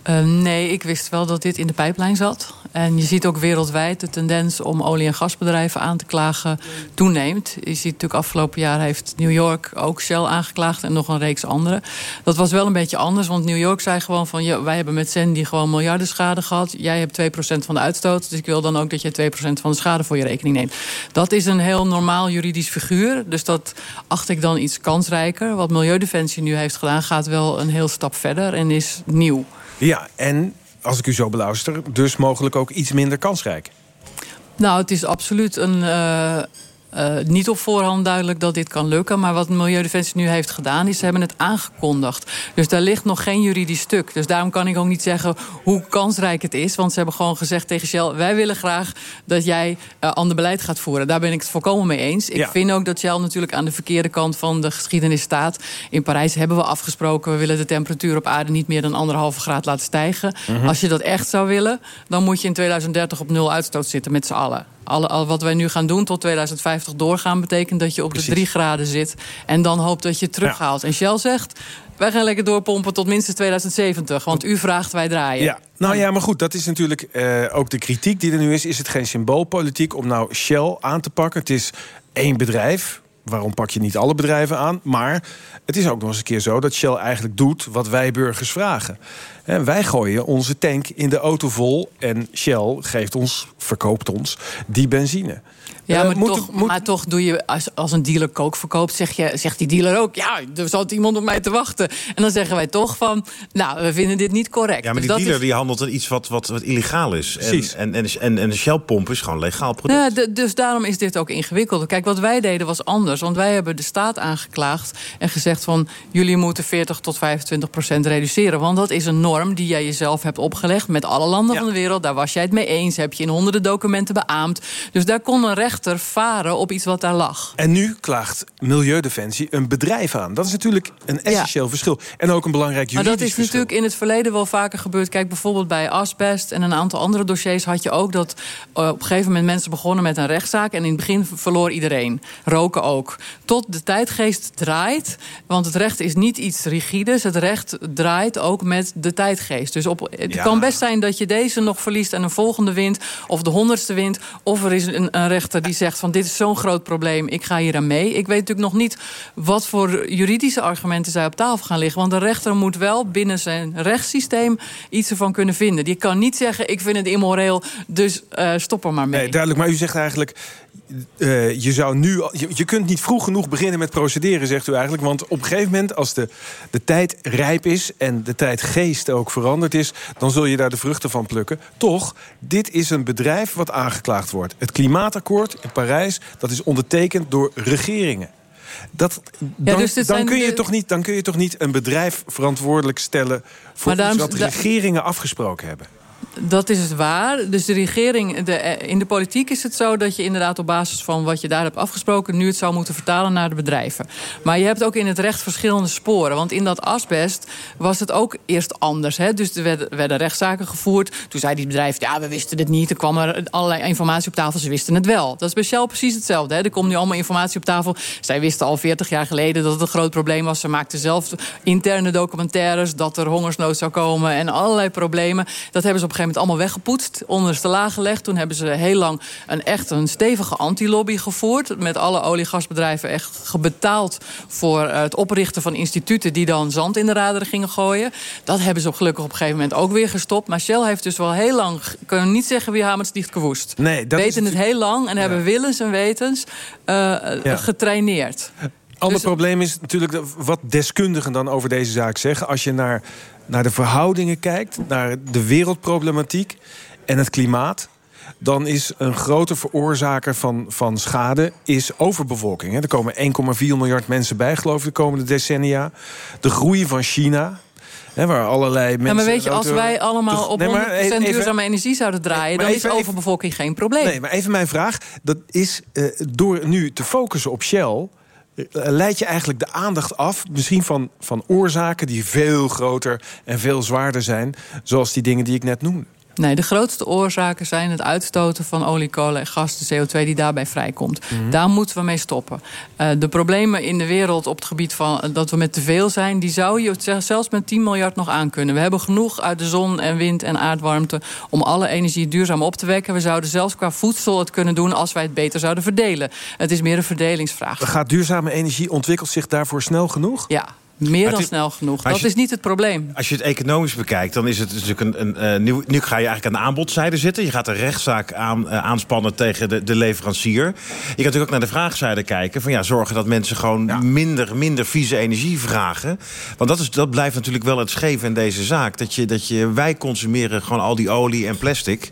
Uh, nee, ik wist wel dat dit in de pijplijn zat. En je ziet ook wereldwijd de tendens om olie- en gasbedrijven aan te klagen toeneemt. Je ziet natuurlijk afgelopen jaar heeft New York ook Shell aangeklaagd en nog een reeks andere. Dat was wel een beetje anders, want New York zei gewoon van wij hebben met Sandy gewoon miljarden schade gehad. Jij hebt 2% van de uitstoot, dus ik wil dan ook dat je 2% van de schade voor je rekening neemt. Dat is een heel normaal juridisch figuur, dus dat acht ik dan iets kansrijker. Wat Milieudefensie nu heeft gedaan gaat wel een heel stap verder en is nieuw. Ja, en als ik u zo beluister, dus mogelijk ook iets minder kansrijk. Nou, het is absoluut een, uh, uh, niet op voorhand duidelijk dat dit kan lukken. Maar wat Milieudefensie nu heeft gedaan, is ze hebben het aangekondigd. Dus daar ligt nog geen juridisch stuk. Dus daarom kan ik ook niet zeggen hoe kansrijk het is. Want ze hebben gewoon gezegd tegen Shell... wij willen graag dat jij uh, ander beleid gaat voeren. Daar ben ik het volkomen mee eens. Ik ja. vind ook dat Shell natuurlijk aan de verkeerde kant van de geschiedenis staat. In Parijs hebben we afgesproken... we willen de temperatuur op aarde niet meer dan anderhalve graad laten stijgen. Mm -hmm. Als je dat echt zou willen, dan moet je in 2030 op nul uitstoot zitten met z'n allen alle, al wat wij nu gaan doen tot 2050 doorgaan... betekent dat je op Precies. de 3 graden zit. En dan hoopt dat je het terughaalt. Ja. En Shell zegt, wij gaan lekker doorpompen tot minstens 2070. Want u vraagt, wij draaien. Ja. Nou ja, maar goed, dat is natuurlijk uh, ook de kritiek die er nu is. Is het geen symboolpolitiek om nou Shell aan te pakken? Het is één bedrijf, waarom pak je niet alle bedrijven aan? Maar het is ook nog eens een keer zo dat Shell eigenlijk doet wat wij burgers vragen. En wij gooien onze tank in de auto vol en Shell geeft ons, verkoopt ons die benzine. Ja, maar, uh, moet, toch, moet... maar toch doe je als, als een dealer kook verkoopt, zeg je, zegt die dealer ook: ja, er zat iemand op mij te wachten. En dan zeggen wij toch van: nou, we vinden dit niet correct. Ja, maar die dus dealer is... die handelt in iets wat, wat, wat illegaal is. Precies. En, en, en, en, de Shell-pomp is gewoon legaal product. Ja, dus daarom is dit ook ingewikkeld. Kijk, wat wij deden was anders. Want wij hebben de staat aangeklaagd en gezegd van: jullie moeten 40 tot 25 procent reduceren. Want dat is een norm die jij jezelf hebt opgelegd met alle landen ja. van de wereld. Daar was jij het mee eens. Heb je in honderden documenten beaamd. Dus daar kon een rechter varen op iets wat daar lag. En nu klaagt Milieudefensie een bedrijf aan. Dat is natuurlijk een essentieel ja. verschil. En ook een belangrijk juridisch Maar dat is verschil. natuurlijk in het verleden wel vaker gebeurd. Kijk, bijvoorbeeld bij asbest en een aantal andere dossiers had je ook dat uh, op een gegeven moment mensen begonnen met een rechtszaak. En in het begin verloor iedereen. Roken ook. Tot de tijdgeest draait. Want het recht is niet iets rigides. Het recht draait ook met de tijdgeest. Dus op, het Ja. kan best zijn dat je deze nog verliest en een volgende wint, of de honderdste wint. Of er is een, een rechter die zegt van dit is zo'n groot probleem, ik ga hier aan mee. Ik weet natuurlijk nog niet wat voor juridische argumenten zij op tafel gaan liggen. Want de rechter moet wel binnen zijn rechtssysteem iets ervan kunnen vinden. Die kan niet zeggen, ik vind het immoreel, dus eh, stop er maar mee. Nee, duidelijk. Maar u zegt eigenlijk... eh, je, zou nu, je, je kunt niet vroeg genoeg beginnen met procederen, zegt u eigenlijk. Want op een gegeven moment, als de, de tijd rijp is... en de tijdgeest ook veranderd is... dan zul je daar de vruchten van plukken. Toch, dit is een bedrijf wat aangeklaagd wordt. Het klimaatakkoord in Parijs, dat is ondertekend door regeringen. Dat, dan, dus dan, kun je de- toch niet, dan kun je toch niet een bedrijf verantwoordelijk stellen... voor daarom- iets wat regeringen afgesproken hebben. Dat is het waar. Dus de regering, de, eh, in de politiek is het zo dat je inderdaad op basis van wat je daar hebt afgesproken, nu het zou moeten vertalen naar de bedrijven. Maar je hebt ook in het recht verschillende sporen. Want in dat asbest was het ook eerst anders. Hè? Dus er werden, rechtszaken gevoerd. Toen zei die bedrijf, ja, we wisten het niet. Er kwam er allerlei informatie op tafel, ze wisten het wel. Dat is bij Shell precies hetzelfde. Hè? Er komt nu allemaal informatie op tafel. Zij wisten al 40 jaar geleden dat het een groot probleem was. Ze maakten zelf interne documentaires dat er hongersnood zou komen en allerlei problemen. Dat hebben ze op gegeven moment allemaal weggepoetst, onderste laag gelegd. Toen hebben ze heel lang een echt een stevige antilobby gevoerd. Met alle oliegasbedrijven echt gebetaald voor eh, het oprichten van instituten die dan zand in de raderen gingen gooien. Dat hebben ze op gelukkig op een gegeven moment ook weer gestopt. Maar Shell heeft dus wel heel lang, kunnen niet zeggen wie hamers dicht gewoest. Nee, dat is Weten het heel lang en hebben willens en wetens Ja. getraineerd. Ander Dus- probleem is natuurlijk wat deskundigen dan over deze zaak zeggen. Als je naar, naar de verhoudingen kijkt, naar de wereldproblematiek en het klimaat. Dan is een grote veroorzaker van, van schade is overbevolking. Er komen 1,4 miljard mensen bij, geloof ik, de komende decennia. De groei van China. Waar allerlei mensen. Ja, maar weet je, als wij allemaal op Nee, 100% maar even- duurzame energie zouden draaien... dan even- is even- overbevolking geen probleem. Nee, maar even mijn vraag. Dat is eh, door nu te focussen op Shell. Eh, Leid je eigenlijk de aandacht af, misschien van, van oorzaken die veel groter en veel zwaarder zijn, zoals die dingen die ik net noemde? Nee, de grootste oorzaken zijn het uitstoten van olie, kolen en gas, de CO2 die daarbij vrijkomt. Mhm. Daar moeten we mee stoppen. Eh, de problemen in de wereld op het gebied van eh, dat we met te veel zijn, die zou je zelfs met 10 miljard nog aankunnen. We hebben genoeg uit de zon en wind en aardwarmte om alle energie duurzaam op te wekken. We zouden zelfs qua voedsel het kunnen doen als wij het beter zouden verdelen. Het is meer een verdelingsvraag. Gaat duurzame energie ontwikkelt zich daarvoor snel genoeg? Ja. Meer Maar dan is- snel genoeg. Dat je- is niet het probleem. Als je het economisch bekijkt, dan is het natuurlijk een, een, eh, nieuw, nu ga je eigenlijk aan de aanbodzijde zitten. Je gaat een rechtszaak aan, eh, aanspannen tegen de, de leverancier. Je kan natuurlijk ook naar de vraagzijde kijken. Van ja, zorgen dat mensen gewoon minder, minder vieze energie vragen. Want dat, is, dat blijft natuurlijk wel het scheef in deze zaak. Dat je, dat je, wij consumeren gewoon al die olie en plastic.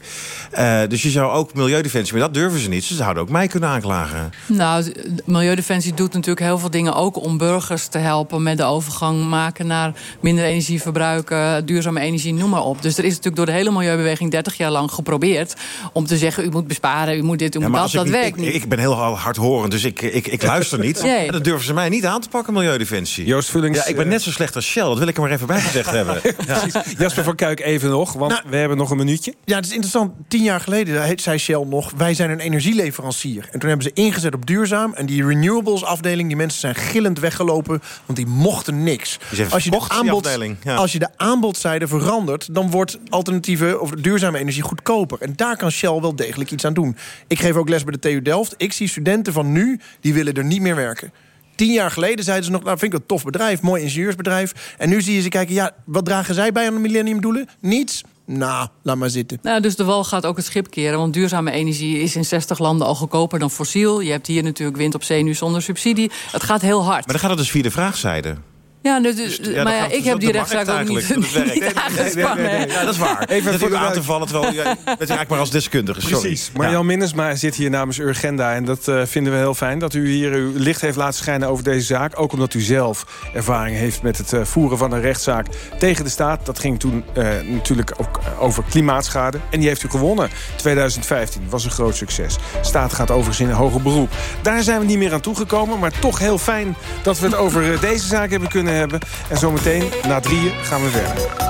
Eh, dus je zou ook Milieudefensie, maar dat durven ze niet. Ze zouden ook mij kunnen aanklagen. Nou, de Milieudefensie doet natuurlijk heel veel dingen ook om burgers te helpen met de overgang maken naar minder energie verbruiken, duurzame energie, noem maar op. Dus er is natuurlijk door de hele milieubeweging 30 jaar lang geprobeerd om te zeggen: u moet besparen, u moet dit, u Ja, moet maar dat. als ik Dat niet- werkt ik, niet. Ik ben heel hardhorend, dus ik, ik, ik luister niet. [LAUGHS] Nee. En dat durven ze mij niet aan te pakken, Milieudefensie. Joost Vullings, Ja, ik ben eh, net zo slecht als Shell. Dat wil ik er maar even bij gezegd hebben. [LAUGHS] Ja. Jasper van Kuik even nog, want we hebben nog een minuutje. Ja, het is interessant. Tien jaar geleden zei Shell nog... wij zijn een energieleverancier. En toen hebben ze ingezet op duurzaam. En die renewables afdeling, die mensen zijn gillend weggelopen... want die mochten niks. Als je, de aanbod, ja. als je de aanbodzijde verandert... dan wordt alternatieve of duurzame energie goedkoper. En daar kan Shell wel degelijk iets aan doen. Ik geef ook les bij de TU Delft. Ik zie studenten van nu, die willen er niet meer werken. Tien jaar geleden zeiden ze nog, nou vind ik een tof bedrijf, mooi ingenieursbedrijf. En nu zie je ze kijken, ja, wat dragen zij bij aan de millenniumdoelen? Niets. Nou, laat maar zitten. Nou, dus de wal gaat ook het schip keren. Want duurzame energie is in 60 landen al goedkoper dan fossiel. Je hebt hier natuurlijk wind op zee nu zonder subsidie. Het gaat heel hard. Maar dan gaat het dus via de vraagzijde. Ja, dus, dus- ja, maar ja, ik dus heb die rechtszaak ook niet, niet aangespannen. Ja, dat is waar. Even voor dat ook aan te vallen, terwijl jij [LAUGHS] bent eigenlijk maar als deskundige. Sorry. Precies. Marjan Minnesma zit hier namens Urgenda. En dat eh, vinden we heel fijn dat u hier uw licht heeft laten schijnen over deze zaak. Ook omdat u zelf ervaring heeft met het eh, voeren van een rechtszaak tegen de staat. Dat ging toen eh, natuurlijk ook over klimaatschade. En die heeft u gewonnen. 2015 was een groot succes. De staat gaat overigens in een hoger beroep. Daar zijn we niet meer aan toegekomen. Maar toch heel fijn dat we het over deze zaak hebben kunnen hebben. En zometeen na drieën gaan we verder.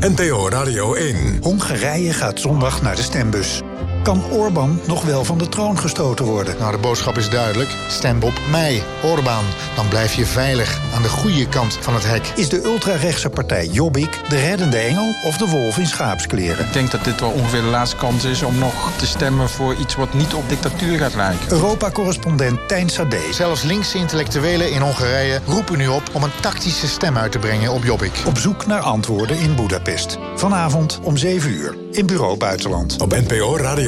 NTO Radio 1. Hongarije gaat zondag naar de stembus. Kan Orbán nog wel van de troon gestoten worden. Nou, de boodschap is duidelijk. Stem op mij, Orbán. Dan blijf je veilig aan de goede kant van het hek. Is de ultrarechtse partij Jobbik de reddende engel of de wolf in schaapskleren? Ik denk dat dit wel ongeveer de laatste kans is om nog te stemmen voor iets wat niet op dictatuur gaat lijken. Europa-correspondent Tijn Sade. Zelfs linkse intellectuelen in Hongarije roepen nu op om een tactische stem uit te brengen op Jobbik. Op zoek naar antwoorden in Budapest. Vanavond om 7 uur in Bureau Buitenland. Op NPO Radio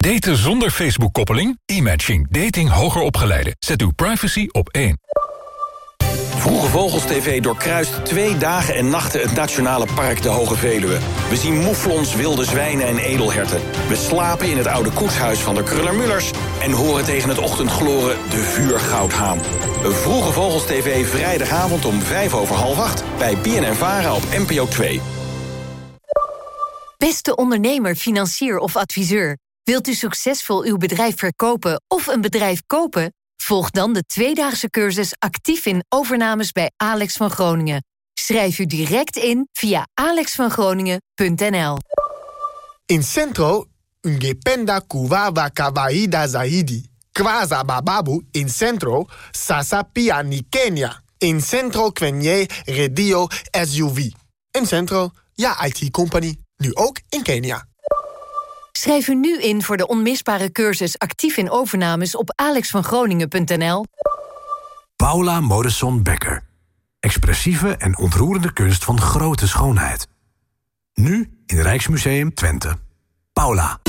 Daten zonder Facebook-koppeling? E-matching. Dating hoger opgeleiden. Zet uw privacy op één. Vroege Vogels TV doorkruist twee dagen en nachten het Nationale Park de Hoge Veluwe. We zien moeflons, wilde zwijnen en edelherten. We slapen in het oude koetshuis van de Kruller-Mullers... en horen tegen het ochtendgloren de vuurgoudhaan. Vroege Vogels TV vrijdagavond om vijf over half acht... bij BNN Vara op NPO 2. Beste ondernemer, financier of adviseur... wilt u succesvol uw bedrijf verkopen of een bedrijf kopen... Volg dan de tweedaagse cursus actief in overnames bij Alex van Groningen. Schrijf u direct in via alexvangroningen.nl. In Centro, ungependa kuwawa kawaida zaidi. Kwaza bababu in Centro, sasa pia ni Kenya. In Centro kwenye redio SUV. In Centro, ja IT-company, nu ook in Kenia. Schrijf u nu in voor de onmisbare cursus actief in overnames op alexvangroningen.nl. Paula Modesson Becker. Expressieve en ontroerende kunst van grote schoonheid. Nu in Rijksmuseum Twente. Paula.